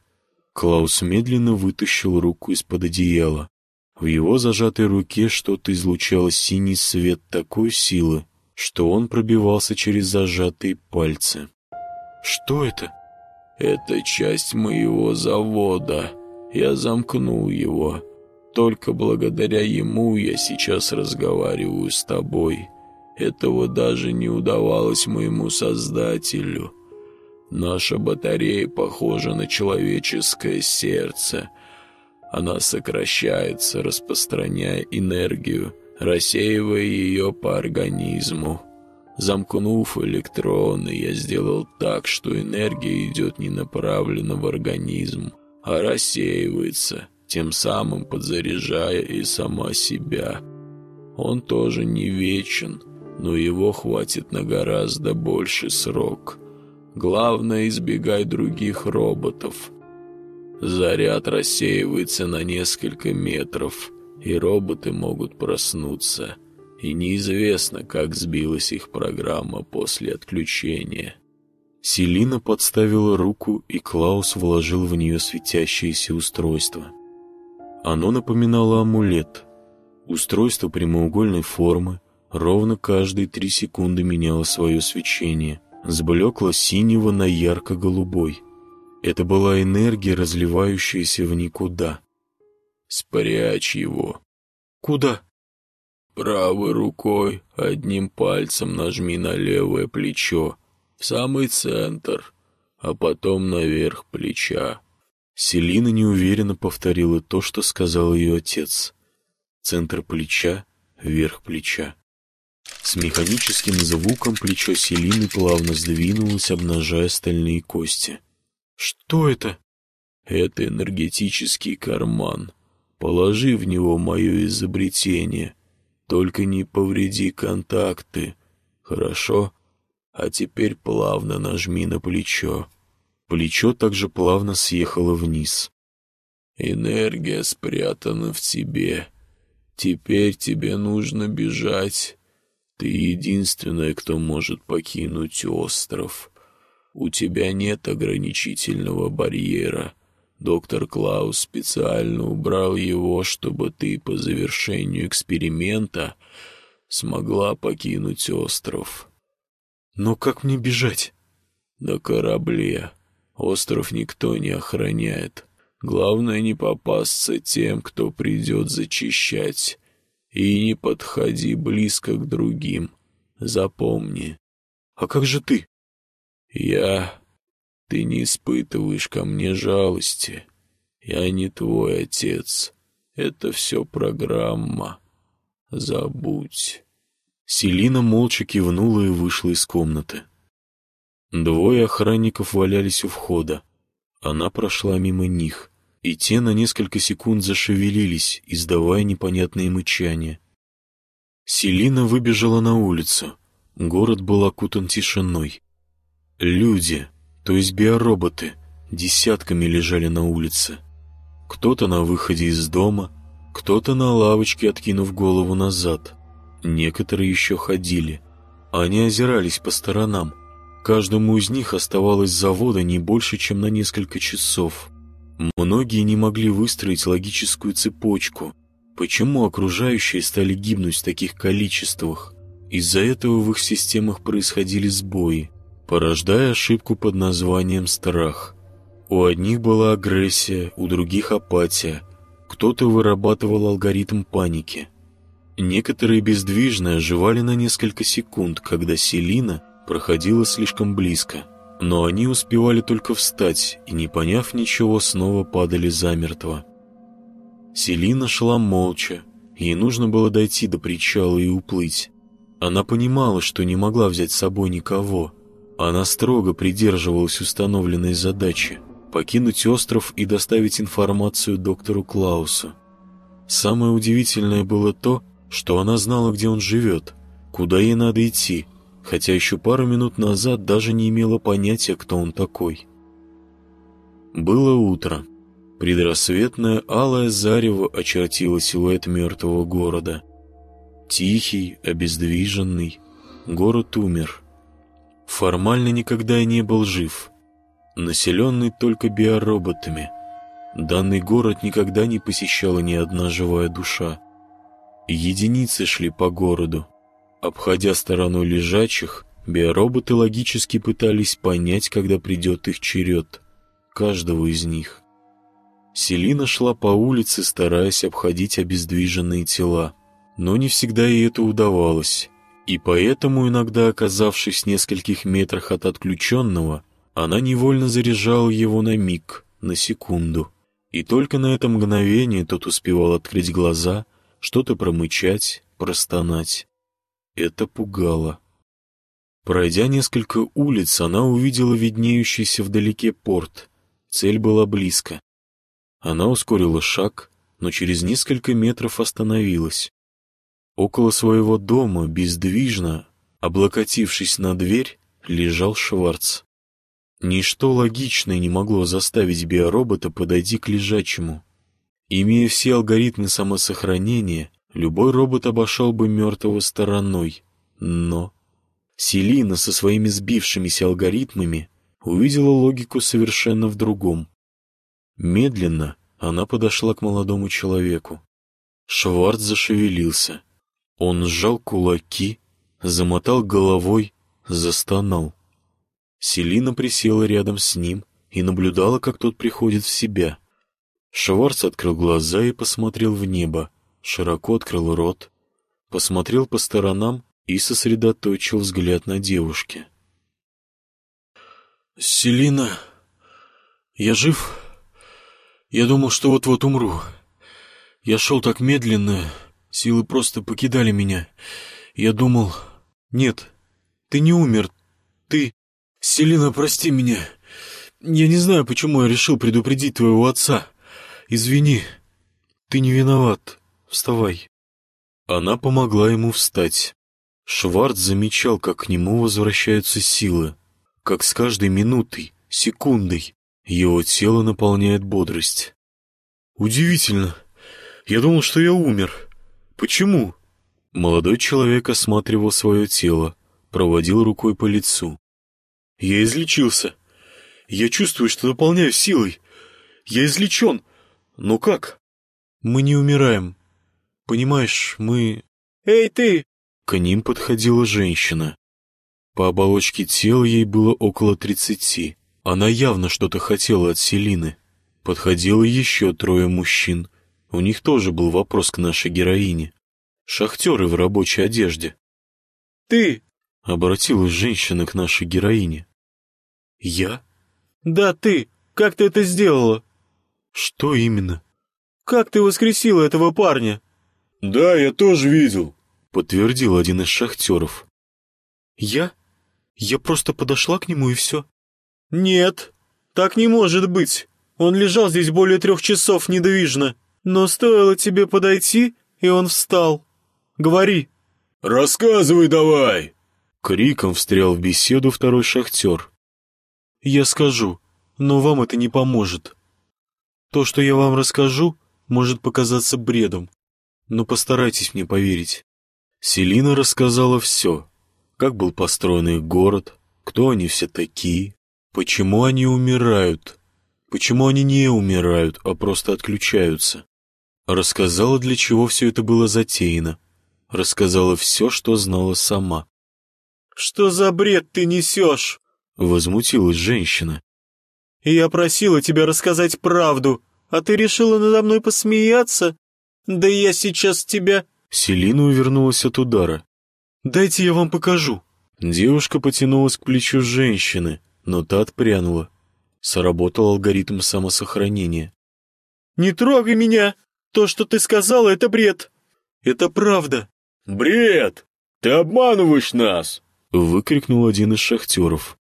Клаус медленно вытащил руку из-под одеяла. В его зажатой руке что-то излучало синий свет такой силы, что он пробивался через зажатые пальцы. «Что это?» «Это часть моего завода. Я замкнул его. Только благодаря ему я сейчас разговариваю с тобой. Этого даже не удавалось моему создателю. Наша батарея похожа на человеческое сердце. Она сокращается, распространяя энергию» рассеивая ее по организму. Замкнув электроны, я сделал так, что энергия идет не направленно в организм, а рассеивается, тем самым подзаряжая и сама себя. Он тоже не вечен, но его хватит на гораздо больший срок. Главное, избегай других роботов. Заряд рассеивается на несколько метров – и роботы могут проснуться, и неизвестно, как сбилась их программа после отключения. Селина подставила руку, и Клаус вложил в нее светящееся устройство. Оно напоминало амулет. Устройство прямоугольной формы ровно каждые три секунды меняло свое свечение, с блекло-синего на ярко-голубой. Это была энергия, разливающаяся в никуда — Спрячь его. Куда? Правой рукой одним пальцем нажми на левое плечо, в самый центр, а потом наверх плеча. Селина неуверенно повторила то, что сказал ее отец. Центр плеча, верх плеча. С механическим звуком плечо Селины плавно сдвинулось, обнажая стальные кости. «Что это?» «Это энергетический карман. Положи в него мое изобретение. Только не повреди контакты, хорошо? А теперь плавно нажми на плечо». Плечо также плавно съехало вниз. «Энергия спрятана в тебе. Теперь тебе нужно бежать. Ты единственная, кто может покинуть остров. У тебя нет ограничительного барьера. Доктор Клаус специально убрал его, чтобы ты по завершению эксперимента смогла покинуть остров. Но как мне бежать? На корабле. Остров никто не охраняет. Главное не попасться тем, кто придет зачищать. И не подходи близко к другим. Запомни. А как же ты? Я... Ты не испытываешь ко мне жалости. Я не твой отец. Это все программа. Забудь. Селина молча кивнула и вышла из комнаты. Двое охранников валялись у входа. Она прошла мимо них, и те на несколько секунд зашевелились, издавая непонятные мычания. Селина выбежала на улицу. Город был окутан тишиной. Люди, то есть биороботы, десятками лежали на улице. Кто-то на выходе из дома, кто-то на лавочке, откинув голову назад. Некоторые еще ходили. Они озирались по сторонам. Каждому из них оставалось завода не больше, чем на несколько часов. Многие не могли выстроить логическую цепочку. Почему окружающие стали гибнуть в таких количествах? Из-за этого в их системах происходили сбои порождая ошибку под названием страх. У одних была агрессия, у других апатия. Кто-то вырабатывал алгоритм паники. Некоторые бездвижно оживали на несколько секунд, когда Селина проходила слишком близко. Но они успевали только встать и, не поняв ничего, снова падали замертво. Селина шла молча, ей нужно было дойти до причала и уплыть. Она понимала, что не могла взять с собой никого, она строго придерживалась установленной задачи – покинуть остров и доставить информацию доктору Клаусу. Самое удивительное было то, что она знала, где он живет, куда ей надо идти, хотя еще пару минут назад даже не имела понятия, кто он такой. Было утро. Предрассветное алое зарево очертило силуэт мертвого города. Тихий, обездвиженный, город умер – формально никогда и не был жив, населенный только биороботами. Данный город никогда не посещала ни одна живая душа. Единицы шли по городу. Обходя стороной лежачих, биороботы логически пытались понять, когда придет их черед, каждого из них. Селина шла по улице, стараясь обходить обездвиженные тела, но не всегда ей это удавалось. И поэтому, иногда оказавшись в нескольких метрах от отключенного, она невольно заряжала его на миг, на секунду. И только на это мгновение тот успевал открыть глаза, что-то промычать, простонать. Это пугало. Пройдя несколько улиц, она увидела виднеющийся вдалеке порт. Цель была близко. Она ускорила шаг, но через несколько метров остановилась. Около своего дома, бездвижно, облокотившись на дверь, лежал Шварц. Ничто логичное не могло заставить биоробота подойти к лежачему. Имея все алгоритмы самосохранения, любой робот обошел бы мертвого стороной. Но Селина со своими сбившимися алгоритмами увидела логику совершенно в другом. Медленно она подошла к молодому человеку. Шварц зашевелился. Он сжал кулаки, замотал головой, застонал. Селина присела рядом с ним и наблюдала, как тот приходит в себя. Шварц открыл глаза и посмотрел в небо, широко открыл рот, посмотрел по сторонам и сосредоточил взгляд на девушке. «Селина, я жив? Я думал, что вот-вот умру. Я шел так медленно, Силы просто покидали меня. Я думал... Нет, ты не умер. Ты... Селина, прости меня. Я не знаю, почему я решил предупредить твоего отца. Извини. Ты не виноват. Вставай. Она помогла ему встать. Шварц замечал, как к нему возвращаются силы, как с каждой минутой, секундой его тело наполняет бодрость. «Удивительно. Я думал, что я умер. Почему?» Молодой человек осматривал свое тело, проводил рукой по лицу. «Я излечился. Я чувствую, что наполняю силой. Я излечен. Но как?» «Мы не умираем. Понимаешь, мы...» «Эй, ты!» К ним подходила женщина. По оболочке тела ей было около тридцати. Она явно что-то хотела от Селины. Подходило еще трое мужчин. У них тоже был вопрос к нашей героине. Шахтеры в рабочей одежде. «Ты!» — обратилась женщина к нашей героине. «Я?» «Да, ты! Как ты это сделала?» «Что именно?» «Как ты воскресила этого парня?» «Да, я тоже видел», — подтвердил один из шахтеров. «Я? Я просто подошла к нему и все?» «Нет, так не может быть. Он лежал здесь более трех часов недвижно. Но стоило тебе подойти, и он встал. Говори». «Рассказывай давай!» Криком встрял в беседу второй шахтер. «Я скажу, но вам это не поможет. То, что я вам расскажу, может показаться бредом, но постарайтесь мне поверить». Селина рассказала все. Как был построен их город, кто они все такие, почему они умирают, почему они не умирают, а просто отключаются. Рассказала, для чего все это было затеяно. Рассказала все, что знала сама. «Что за бред ты несешь?» — возмутилась женщина. «Я просила тебя рассказать правду, а ты решила надо мной посмеяться? Да я сейчас тебя...» Селина увернулась от удара. «Дайте я вам покажу». Девушка потянулась к плечу женщины, но та отпрянула. Сработал алгоритм самосохранения. «Не трогай меня! То, что ты сказала, это бред!» «Это правда!» «Бред! Ты обманываешь нас!» Выкрикнул один из шахтеров.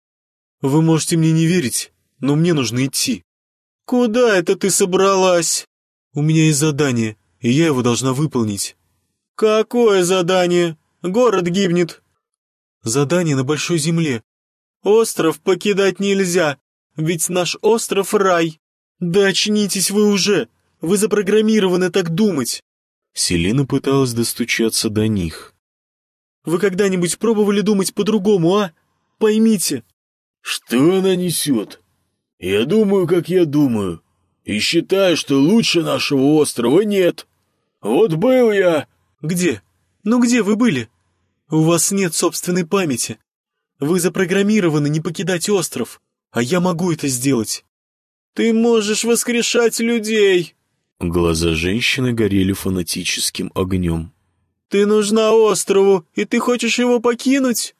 «Вы можете мне не верить, но мне нужно идти». «Куда это ты собралась?» «У меня есть задание, и я его должна выполнить». «Какое задание? Город гибнет». «Задание на большой земле». «Остров покидать нельзя, ведь наш остров — рай». «Да очнитесь вы уже! Вы запрограммированы так думать!» Селина пыталась достучаться до них. «Вы когда-нибудь пробовали думать по-другому, а? Поймите!» «Что она несет? Я думаю, как я думаю, и считаю, что лучше нашего острова нет. Вот был я...» «Где? Ну где вы были? У вас нет собственной памяти. Вы запрограммированы не покидать остров, а я могу это сделать». «Ты можешь воскрешать людей!» Глаза женщины горели фанатическим огнем. «Ты нужна острову, и ты хочешь его покинуть?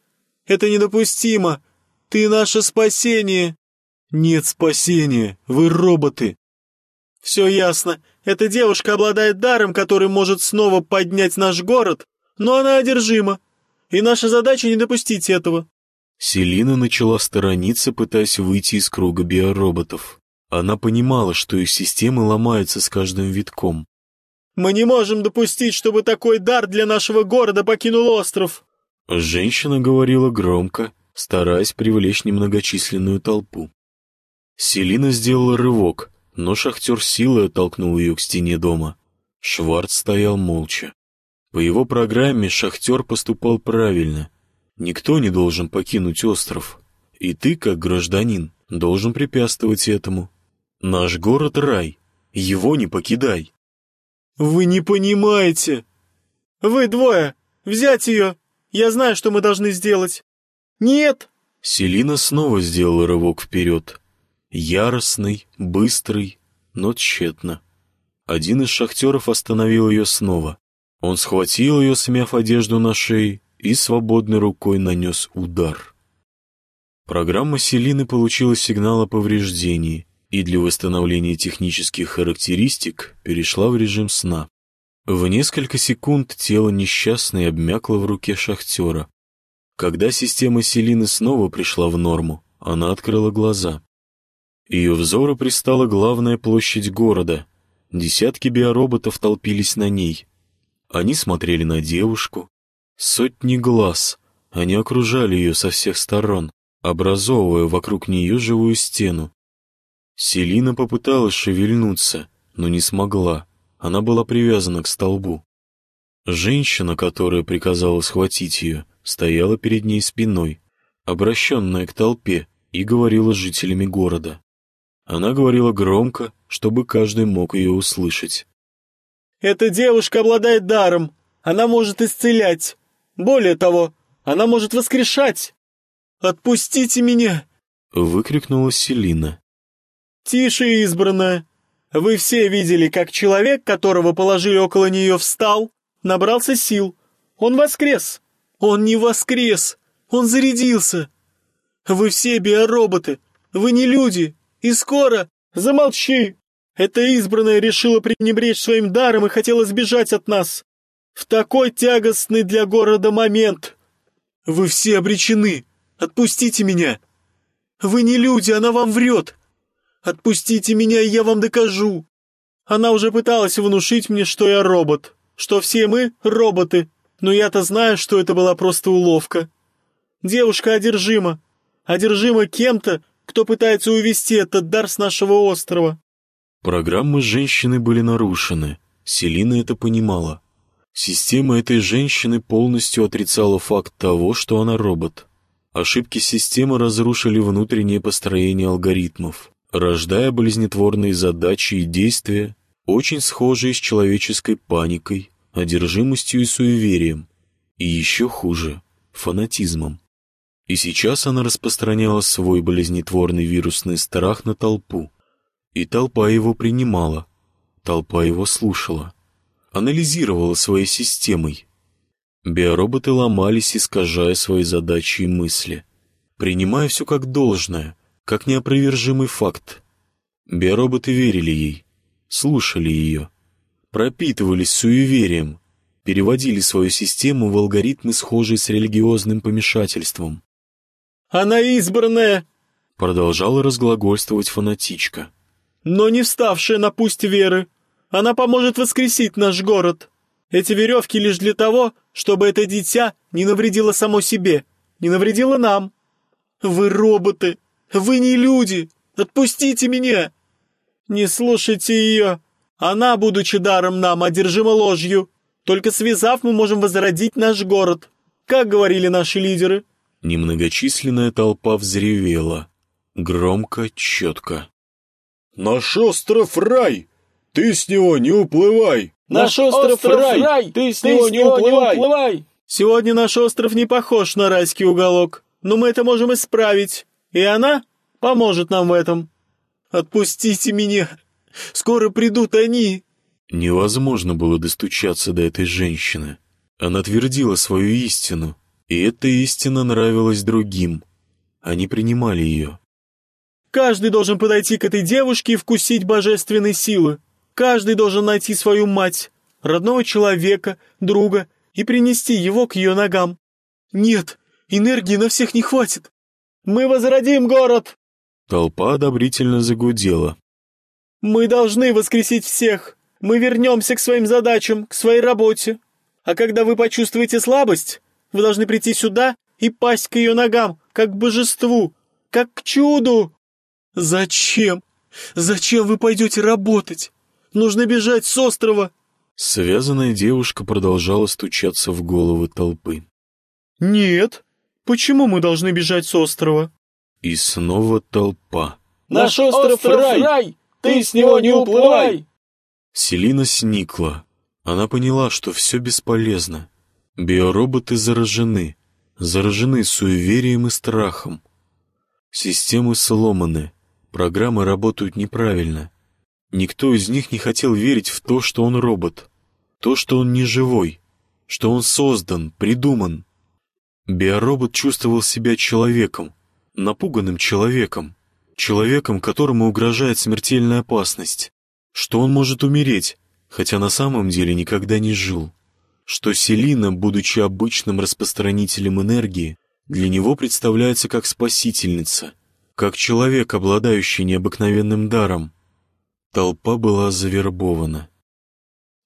Это недопустимо. Ты наше спасение!» «Нет спасения, вы роботы!» «Все ясно. Эта девушка обладает даром, который может снова поднять наш город, но она одержима, и наша задача не допустить этого». Селина начала сторониться, пытаясь выйти из круга биороботов. Она понимала, что их системы ломаются с каждым витком. «Мы не можем допустить, чтобы такой дар для нашего города покинул остров!» Женщина говорила громко, стараясь привлечь немногочисленную толпу. Селина сделала рывок, но шахтер силой оттолкнул ее к стене дома. Шварц стоял молча. По его программе шахтер поступал правильно. Никто не должен покинуть остров. И ты, как гражданин, должен препятствовать этому. Наш город — рай. Его не покидай. Вы не понимаете. Вы двое. Взять ее. Я знаю, что мы должны сделать. Нет. Селина снова сделала рывок вперед. Яростный, быстрый, но тщетно. Один из шахтеров остановил ее снова. Он схватил ее, смяв одежду на шее, и свободной рукой нанес удар. Программа Селины получила сигнал о повреждении и для восстановления технических характеристик перешла в режим сна. В несколько секунд тело несчастной обмякло в руке шахтера. Когда система Селины снова пришла в норму, она открыла глаза. Ее взору пристала главная площадь города. Десятки биороботов толпились на ней. Они смотрели на девушку. Сотни глаз. Они окружали ее со всех сторон, образовывая вокруг нее живую стену. Селина попыталась шевельнуться, но не смогла. Она была привязана к столбу. Женщина, которая приказала схватить ее, стояла перед ней спиной, обращенная к толпе, и говорила с жителями города. Она говорила громко, чтобы каждый мог ее услышать. «Эта девушка обладает даром. Она может исцелять. Более того, она может воскрешать. Отпустите меня!» Выкрикнула Селина. «Тише, избранная. Вы все видели, как человек, которого положили около нее, встал, набрался сил. Он воскрес. Он не воскрес. Он зарядился. Вы все биороботы. Вы не люди. И скоро... Замолчи! Эта избранная решила пренебречь своим даром и хотела сбежать от нас. В такой тягостный для города момент. Вы все обречены. Отпустите меня. Вы не люди, она вам врет. Отпустите меня, и я вам докажу. Она уже пыталась внушить мне, что я робот, что все мы роботы, но я-то знаю, что это была просто уловка. Девушка одержима, одержима кем-то, кто пытается увести этот дар с нашего острова. Программы женщины были нарушены. Селина это понимала. Система этой женщины полностью отрицала факт того, что она робот. Ошибки системы разрушили внутреннее построение алгоритмов, рождая болезнетворные задачи и действия, очень схожие с человеческой паникой, одержимостью и суеверием, и еще хуже — фанатизмом. И сейчас она распространяла свой болезнетворный вирусный страх на толпу. И толпа его принимала, толпа его слушала, анализировала своей системой. Биороботы ломались, искажая свои задачи и мысли, принимая все как должное, как неопровержимый факт. Биороботы верили ей, слушали ее, пропитывались суеверием, переводили свою систему в алгоритмы, схожие с религиозным помешательством. «Она избранная!» — продолжала разглагольствовать фанатичка. «Но не вставшая на пусть веры. Она поможет воскресить наш город. Эти веревки лишь для того, чтобы это дитя не навредило само себе, не навредило нам. Вы роботы, вы не люди, отпустите меня!» «Не слушайте ее. Она, будучи даром нам, одержима ложью. Только связав, мы можем возродить наш город, как говорили наши лидеры». Немногочисленная толпа взревела. Громко, четко. «Наш остров — рай! Ты с него не уплывай!» «Наш остров, остров рай! рай! Ты с Ты него, с не, уплывай! не уплывай!» «Сегодня наш остров не похож на райский уголок, но мы это можем исправить, и она поможет нам в этом. Отпустите меня! Скоро придут они!» Невозможно было достучаться до этой женщины. Она твердила свою истину, и эта истина нравилась другим. Они принимали ее. Каждый должен подойти к этой девушке и вкусить божественной силы. Каждый должен найти свою мать, родного человека, друга и принести его к ее ногам. Нет, энергии на всех не хватит. Мы возродим город!» Толпа одобрительно загудела. «Мы должны воскресить всех. Мы вернемся к своим задачам, к своей работе. А когда вы почувствуете слабость, вы должны прийти сюда и пасть к ее ногам, как к божеству, как к чуду. Зачем? Зачем вы пойдете работать? Нужно бежать с острова. Связанная девушка продолжала стучаться в головы толпы. Нет. Почему мы должны бежать с острова? И снова толпа. Наш остров, остров рай! рай! Ты с него не уплывай! Селина сникла. Она поняла, что все бесполезно. Биороботы заражены, заражены суеверием и страхом. Системы сломаны, программы работают неправильно. Никто из них не хотел верить в то, что он робот, то, что он не живой, что он создан, придуман. Биоробот чувствовал себя человеком, напуганным человеком, человеком, которому угрожает смертельная опасность, что он может умереть, хотя на самом деле никогда не жил что Селина, будучи обычным распространителем энергии, для него представляется как спасительница, как человек, обладающий необыкновенным даром. Толпа была завербована.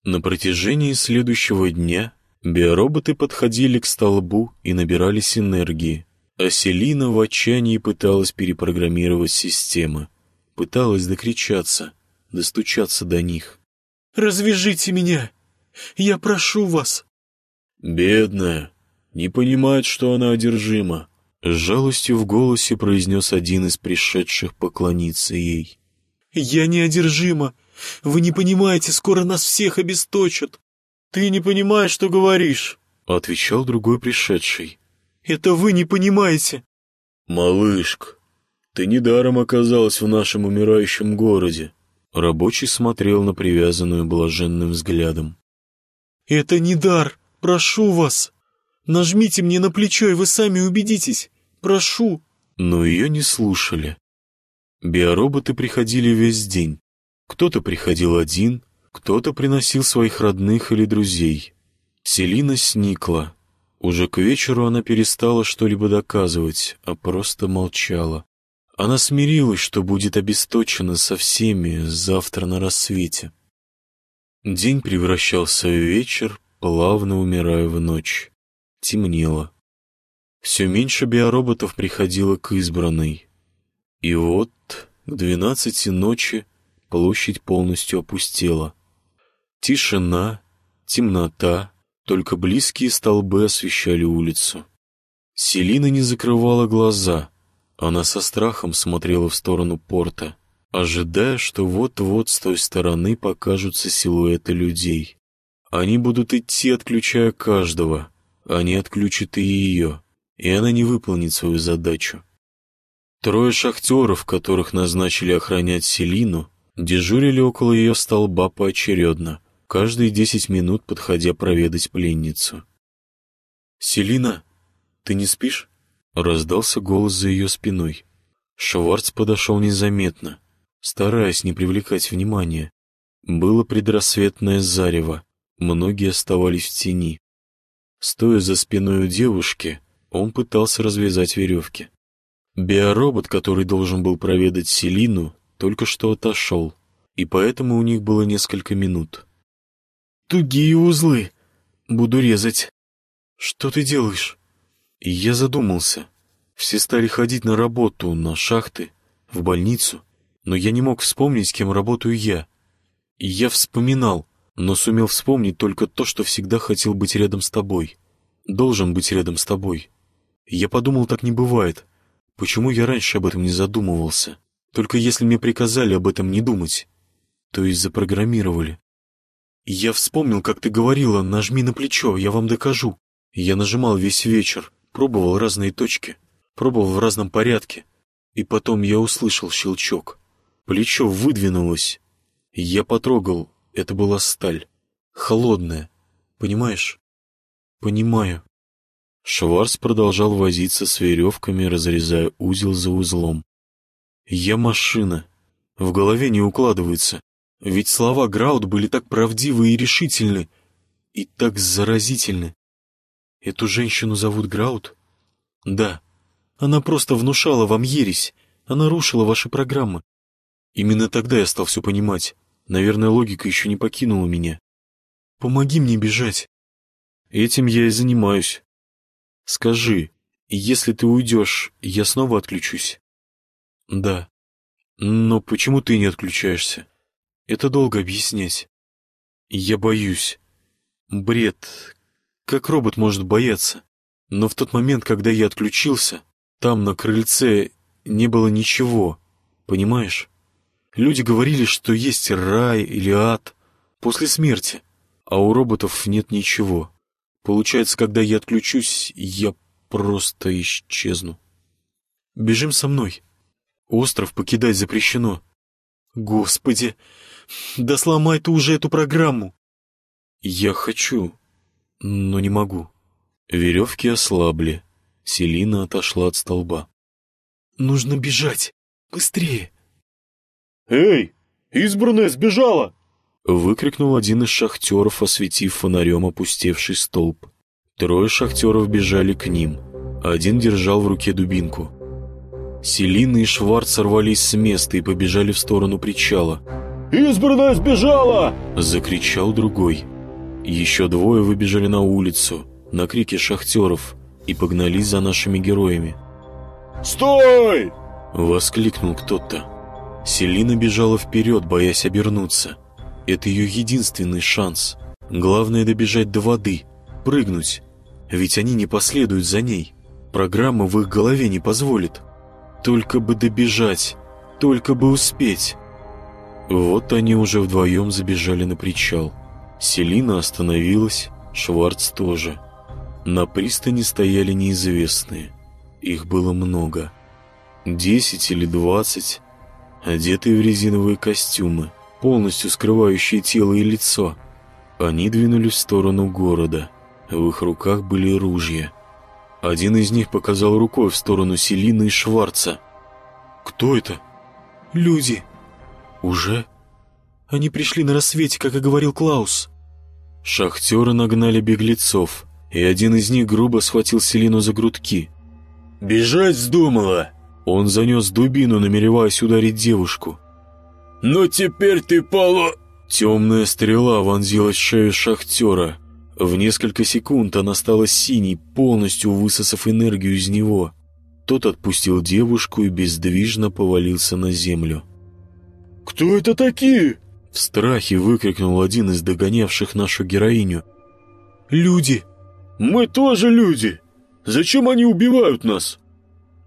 На протяжении следующего дня биороботы подходили к столбу и набирались энергии, а Селина в отчаянии пыталась перепрограммировать системы, пыталась докричаться, достучаться до них. «Развяжите меня! Я прошу вас!» «Бедная, не понимает, что она одержима», — с жалостью в голосе произнес один из пришедших поклониться ей. «Я не одержима. Вы не понимаете, скоро нас всех обесточат». «Ты не понимаешь, что говоришь», — отвечал другой пришедший. «Это вы не понимаете». «Малышка, ты недаром оказалась в нашем умирающем городе». Рабочий смотрел на привязанную блаженным взглядом. «Это не дар, прошу вас. Нажмите мне на плечо, и вы сами убедитесь. Прошу». Но ее не слушали. Биороботы приходили весь день. Кто-то приходил один, кто-то приносил своих родных или друзей. Селина сникла. Уже к вечеру она перестала что-либо доказывать, а просто молчала. Она смирилась, что будет обесточена со всеми завтра на рассвете. День превращался в вечер, плавно умирая в ночь. Темнело. Все меньше биороботов приходило к избранной. И вот к двенадцати ночи площадь полностью опустела. Тишина, темнота, только близкие столбы освещали улицу. Селина не закрывала глаза. Она со страхом смотрела в сторону порта, ожидая, что вот-вот с той стороны покажутся силуэты людей. Они будут идти, отключая каждого. Они отключат и ее, и она не выполнит свою задачу. Трое шахтеров, которых назначили охранять Селину, дежурили около ее столба поочередно, каждые десять минут подходя проведать пленницу. «Селина, ты не спишь?» — раздался голос за ее спиной. Шварц подошел незаметно, стараясь не привлекать внимания. Было предрассветное зарево, многие оставались в тени. Стоя за спиной у девушки, он пытался развязать веревки. Биоробот, который должен был проведать Селину, только что отошел, и поэтому у них было несколько минут. «Тугие узлы. Буду резать». «Что ты делаешь?» И я задумался. Все стали ходить на работу, на шахты, в больницу, но я не мог вспомнить, кем работаю я. И я вспоминал, но сумел вспомнить только то, что всегда хотел быть рядом с тобой. Должен быть рядом с тобой. я подумал, так не бывает. Почему я раньше об этом не задумывался? Только если мне приказали об этом не думать, то есть запрограммировали. Я вспомнил, как ты говорила, нажми на плечо, я вам докажу. Я нажимал весь вечер, пробовал разные точки, пробовал в разном порядке. И потом я услышал щелчок. Плечо выдвинулось. Я потрогал, это была сталь. Холодная. Понимаешь? Понимаю. Шварц продолжал возиться с веревками, разрезая узел за узлом. Я машина. В голове не укладывается. Ведь слова Граут были так правдивы и решительны, и так заразительны. Эту женщину зовут Граут? Да. Она просто внушала вам ересь. Она рушила ваши программы. Именно тогда я стал все понимать. Наверное, логика еще не покинула меня. Помоги мне бежать. Этим я и занимаюсь. Скажи, если ты уйдешь, я снова отключусь? Да. Но почему ты не отключаешься? Это долго объяснять. Я боюсь. Бред. Как робот может бояться? Но в тот момент, когда я отключился, там, на крыльце, не было ничего. Понимаешь? Люди говорили, что есть рай или ад после смерти, а у роботов нет ничего. Получается, когда я отключусь, я просто исчезну. Бежим со мной. Остров покидать запрещено. Господи, да сломай ты уже эту программу. Я хочу, но не могу. Веревки ослабли. Селина отошла от столба. Нужно бежать. Быстрее. «Эй, избранная сбежала!» Выкрикнул один из шахтеров, осветив фонарем опустевший столб. Трое шахтеров бежали к ним. Один держал в руке дубинку. Селина и Шварц сорвались с места и побежали в сторону причала. Избранная сбежала!» — закричал другой. Еще двое выбежали на улицу, на крики шахтеров, и погнались за нашими героями. «Стой!» — воскликнул кто-то. Селина бежала вперед, боясь обернуться. Это ее единственный шанс. Главное добежать до воды, прыгнуть. Ведь они не последуют за ней. Программа в их голове не позволит. Только бы добежать, только бы успеть. Вот они уже вдвоем забежали на причал. Селина остановилась, Шварц тоже. На пристани стояли неизвестные. Их было много. Десять или двадцать, одетые в резиновые костюмы, полностью скрывающие тело и лицо. Они двинулись в сторону города. В их руках были ружья. Один из них показал рукой в сторону Селины и Шварца. «Кто это?» «Люди». «Уже?» Они пришли на рассвете, как и говорил Клаус. Шахтеры нагнали беглецов, и один из них грубо схватил Селину за грудки. «Бежать вздумала!» Он занес дубину, намереваясь ударить девушку. «Ну теперь ты поло...» Темная стрела вонзилась в шею шахтера. В несколько секунд она стала синей, полностью высосав энергию из него. Тот отпустил девушку и бездвижно повалился на землю. «Кто это такие?» В страхе выкрикнул один из догонявших нашу героиню. «Люди!» «Мы тоже люди! Зачем они убивают нас?»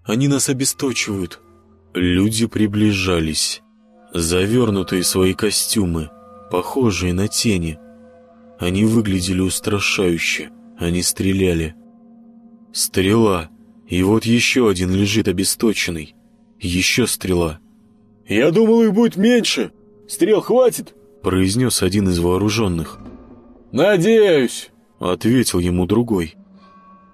«Они нас обесточивают». Люди приближались, завернутые в свои костюмы, похожие на тени. Они выглядели устрашающе, они стреляли. Стрела, и вот еще один лежит обесточенный. Еще стрела. «Я думал, их будет меньше!» Стрел хватит?» — произнес один из вооруженных. «Надеюсь», — ответил ему другой.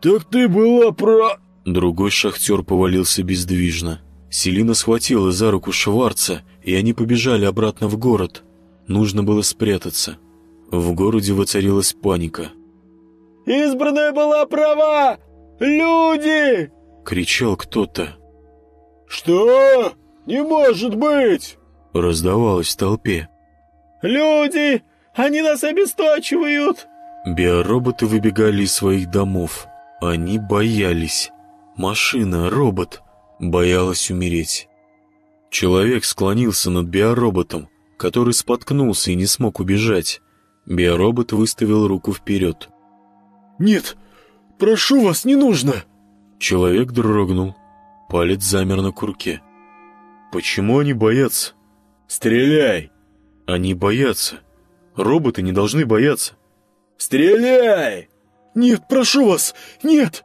«Так ты была про...» Другой шахтер повалился бездвижно. Селина схватила за руку Шварца, и они побежали обратно в город. Нужно было спрятаться. В городе воцарилась паника. «Избранная была права! Люди!» — кричал кто-то. «Что? Не может быть!» раздавалось в толпе. «Люди! Они нас обесточивают!» Биороботы выбегали из своих домов. Они боялись. Машина, робот, боялась умереть. Человек склонился над биороботом, который споткнулся и не смог убежать. Биоробот выставил руку вперед. «Нет, прошу вас, не нужно!» Человек дрогнул. Палец замер на курке. «Почему они боятся?» «Стреляй!» «Они боятся. Роботы не должны бояться». «Стреляй!» «Нет, прошу вас, нет!»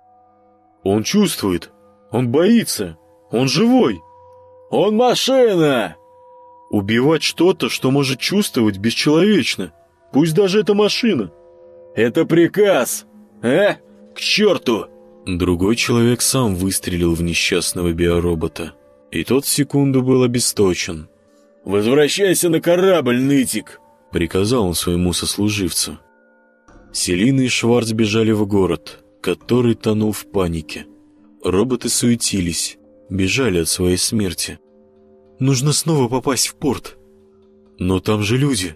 «Он чувствует. Он боится. Он живой. Он машина!» «Убивать что-то, что может чувствовать, бесчеловечно. Пусть даже это машина». «Это приказ! А? К черту!» Другой человек сам выстрелил в несчастного биоробота. И тот в секунду был обесточен. «Возвращайся на корабль, нытик!» — приказал он своему сослуживцу. Селина и Шварц бежали в город, который тонул в панике. Роботы суетились, бежали от своей смерти. «Нужно снова попасть в порт». «Но там же люди».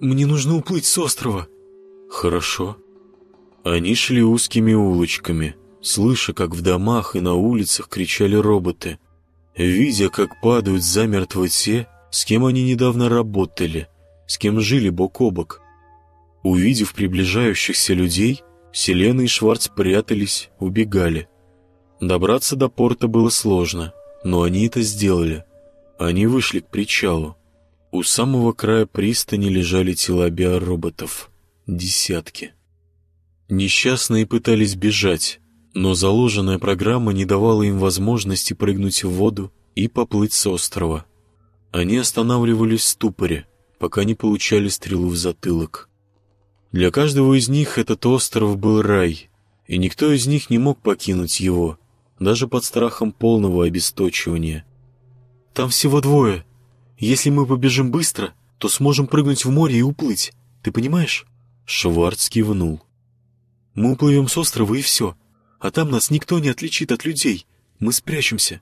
«Мне нужно уплыть с острова». «Хорошо». Они шли узкими улочками, слыша, как в домах и на улицах кричали роботы. Видя, как падают замертво те, с кем они недавно работали, с кем жили бок о бок. Увидев приближающихся людей, Селена и Шварц прятались, убегали. Добраться до порта было сложно, но они это сделали. Они вышли к причалу. У самого края пристани лежали тела биороботов. Десятки. Несчастные пытались бежать, но заложенная программа не давала им возможности прыгнуть в воду и поплыть с острова. Они останавливались в ступоре, пока не получали стрелу в затылок. Для каждого из них этот остров был рай, и никто из них не мог покинуть его, даже под страхом полного обесточивания. «Там всего двое. Если мы побежим быстро, то сможем прыгнуть в море и уплыть. Ты понимаешь?» Шварц кивнул. «Мы уплывем с острова и все, а там нас никто не отличит от людей. Мы спрячемся.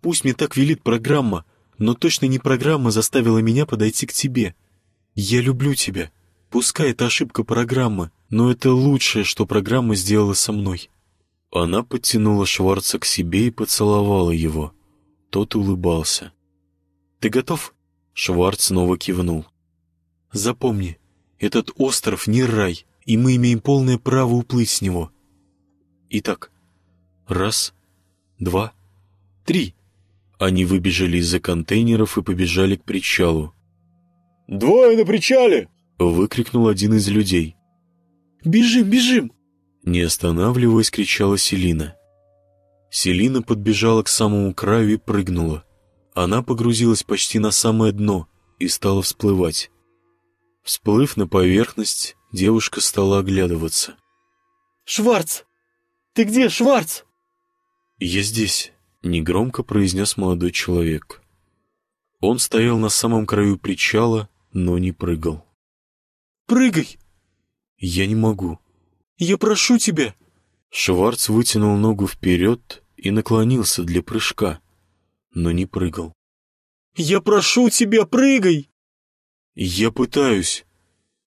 Пусть мне так велит программа, но точно не программа заставила меня подойти к тебе. Я люблю тебя. Пускай это ошибка программы, но это лучшее, что программа сделала со мной». Она подтянула Шварца к себе и поцеловала его. Тот улыбался. «Ты готов?» Шварц снова кивнул. «Запомни, этот остров не рай, и мы имеем полное право уплыть с него. Итак, раз, два, три». Они выбежали из-за контейнеров и побежали к причалу. «Двое на причале!» — выкрикнул один из людей. «Бежим, бежим!» Не останавливаясь, кричала Селина. Селина подбежала к самому краю и прыгнула. Она погрузилась почти на самое дно и стала всплывать. Всплыв на поверхность, девушка стала оглядываться. «Шварц! Ты где, Шварц?» «Я здесь», — негромко произнес молодой человек. Он стоял на самом краю причала, но не прыгал. «Прыгай!» «Я не могу», я прошу тебя!» Шварц вытянул ногу вперед и наклонился для прыжка, но не прыгал. «Я прошу тебя, прыгай!» «Я пытаюсь,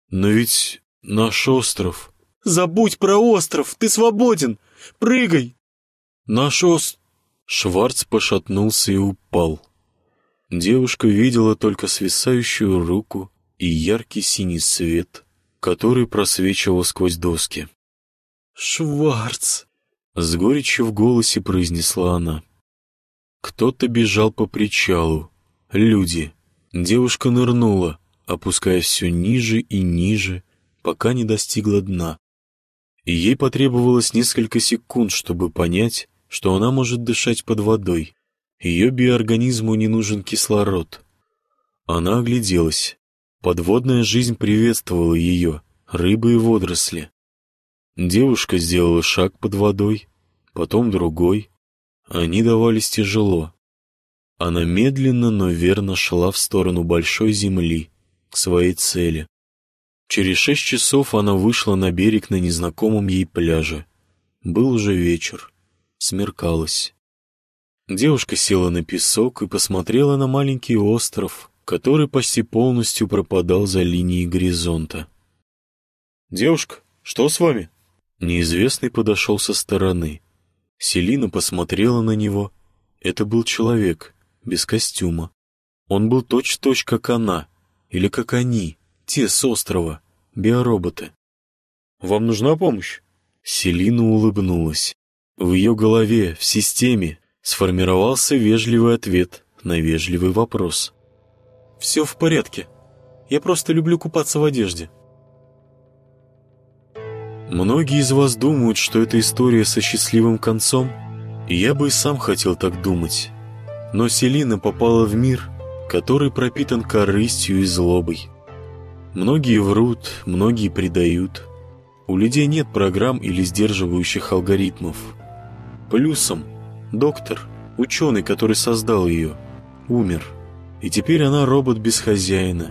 но ведь наш остров...» «Забудь про остров, ты свободен! Прыгай!» «Наш ос...» Шварц пошатнулся и упал. Девушка видела только свисающую руку и яркий синий свет, который просвечивал сквозь доски. «Шварц!» — с горечью в голосе произнесла она. Кто-то бежал по причалу. Люди. Девушка нырнула, опускаясь все ниже и ниже, пока не достигла дна. И ей потребовалось несколько секунд, чтобы понять, что она может дышать под водой. Ее биоорганизму не нужен кислород. Она огляделась. Подводная жизнь приветствовала ее, рыбы и водоросли. Девушка сделала шаг под водой, потом другой. Они давались тяжело. Она медленно, но верно шла в сторону большой земли, к своей цели. Через шесть часов она вышла на берег на незнакомом ей пляже. Был уже вечер. Смеркалось. Девушка села на песок и посмотрела на маленький остров, который почти полностью пропадал за линией горизонта. «Девушка, что с вами?» Неизвестный подошел со стороны. Селина посмотрела на него. Это был человек, без костюма. Он был точь-в-точь, -точь, как она, или как они, те с острова, биороботы. «Вам нужна помощь?» Селина улыбнулась. В ее голове, в системе, сформировался вежливый ответ на вежливый вопрос. «Все в порядке. Я просто люблю купаться в одежде». Многие из вас думают, что это история со счастливым концом, я бы и сам хотел так думать. Но Селина попала в мир, который пропитан корыстью и злобой. Многие врут, многие предают. У людей нет программ или сдерживающих алгоритмов. Плюсом доктор, ученый, который создал ее, умер. И теперь она робот без хозяина.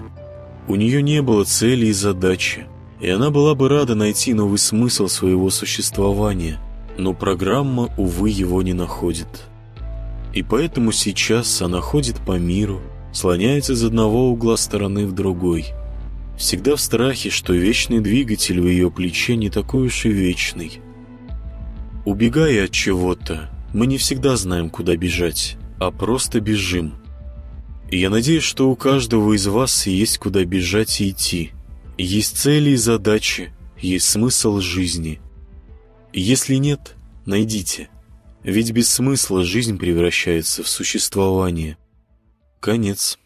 У нее не было цели и задачи и она была бы рада найти новый смысл своего существования, но программа, увы, его не находит. И поэтому сейчас она ходит по миру, слоняется из одного угла стороны в другой, всегда в страхе, что вечный двигатель в ее плече не такой уж и вечный. Убегая от чего-то, мы не всегда знаем, куда бежать, а просто бежим. И я надеюсь, что у каждого из вас есть куда бежать и идти – есть цели и задачи, есть смысл жизни. Если нет, найдите. Ведь без смысла жизнь превращается в существование. Конец.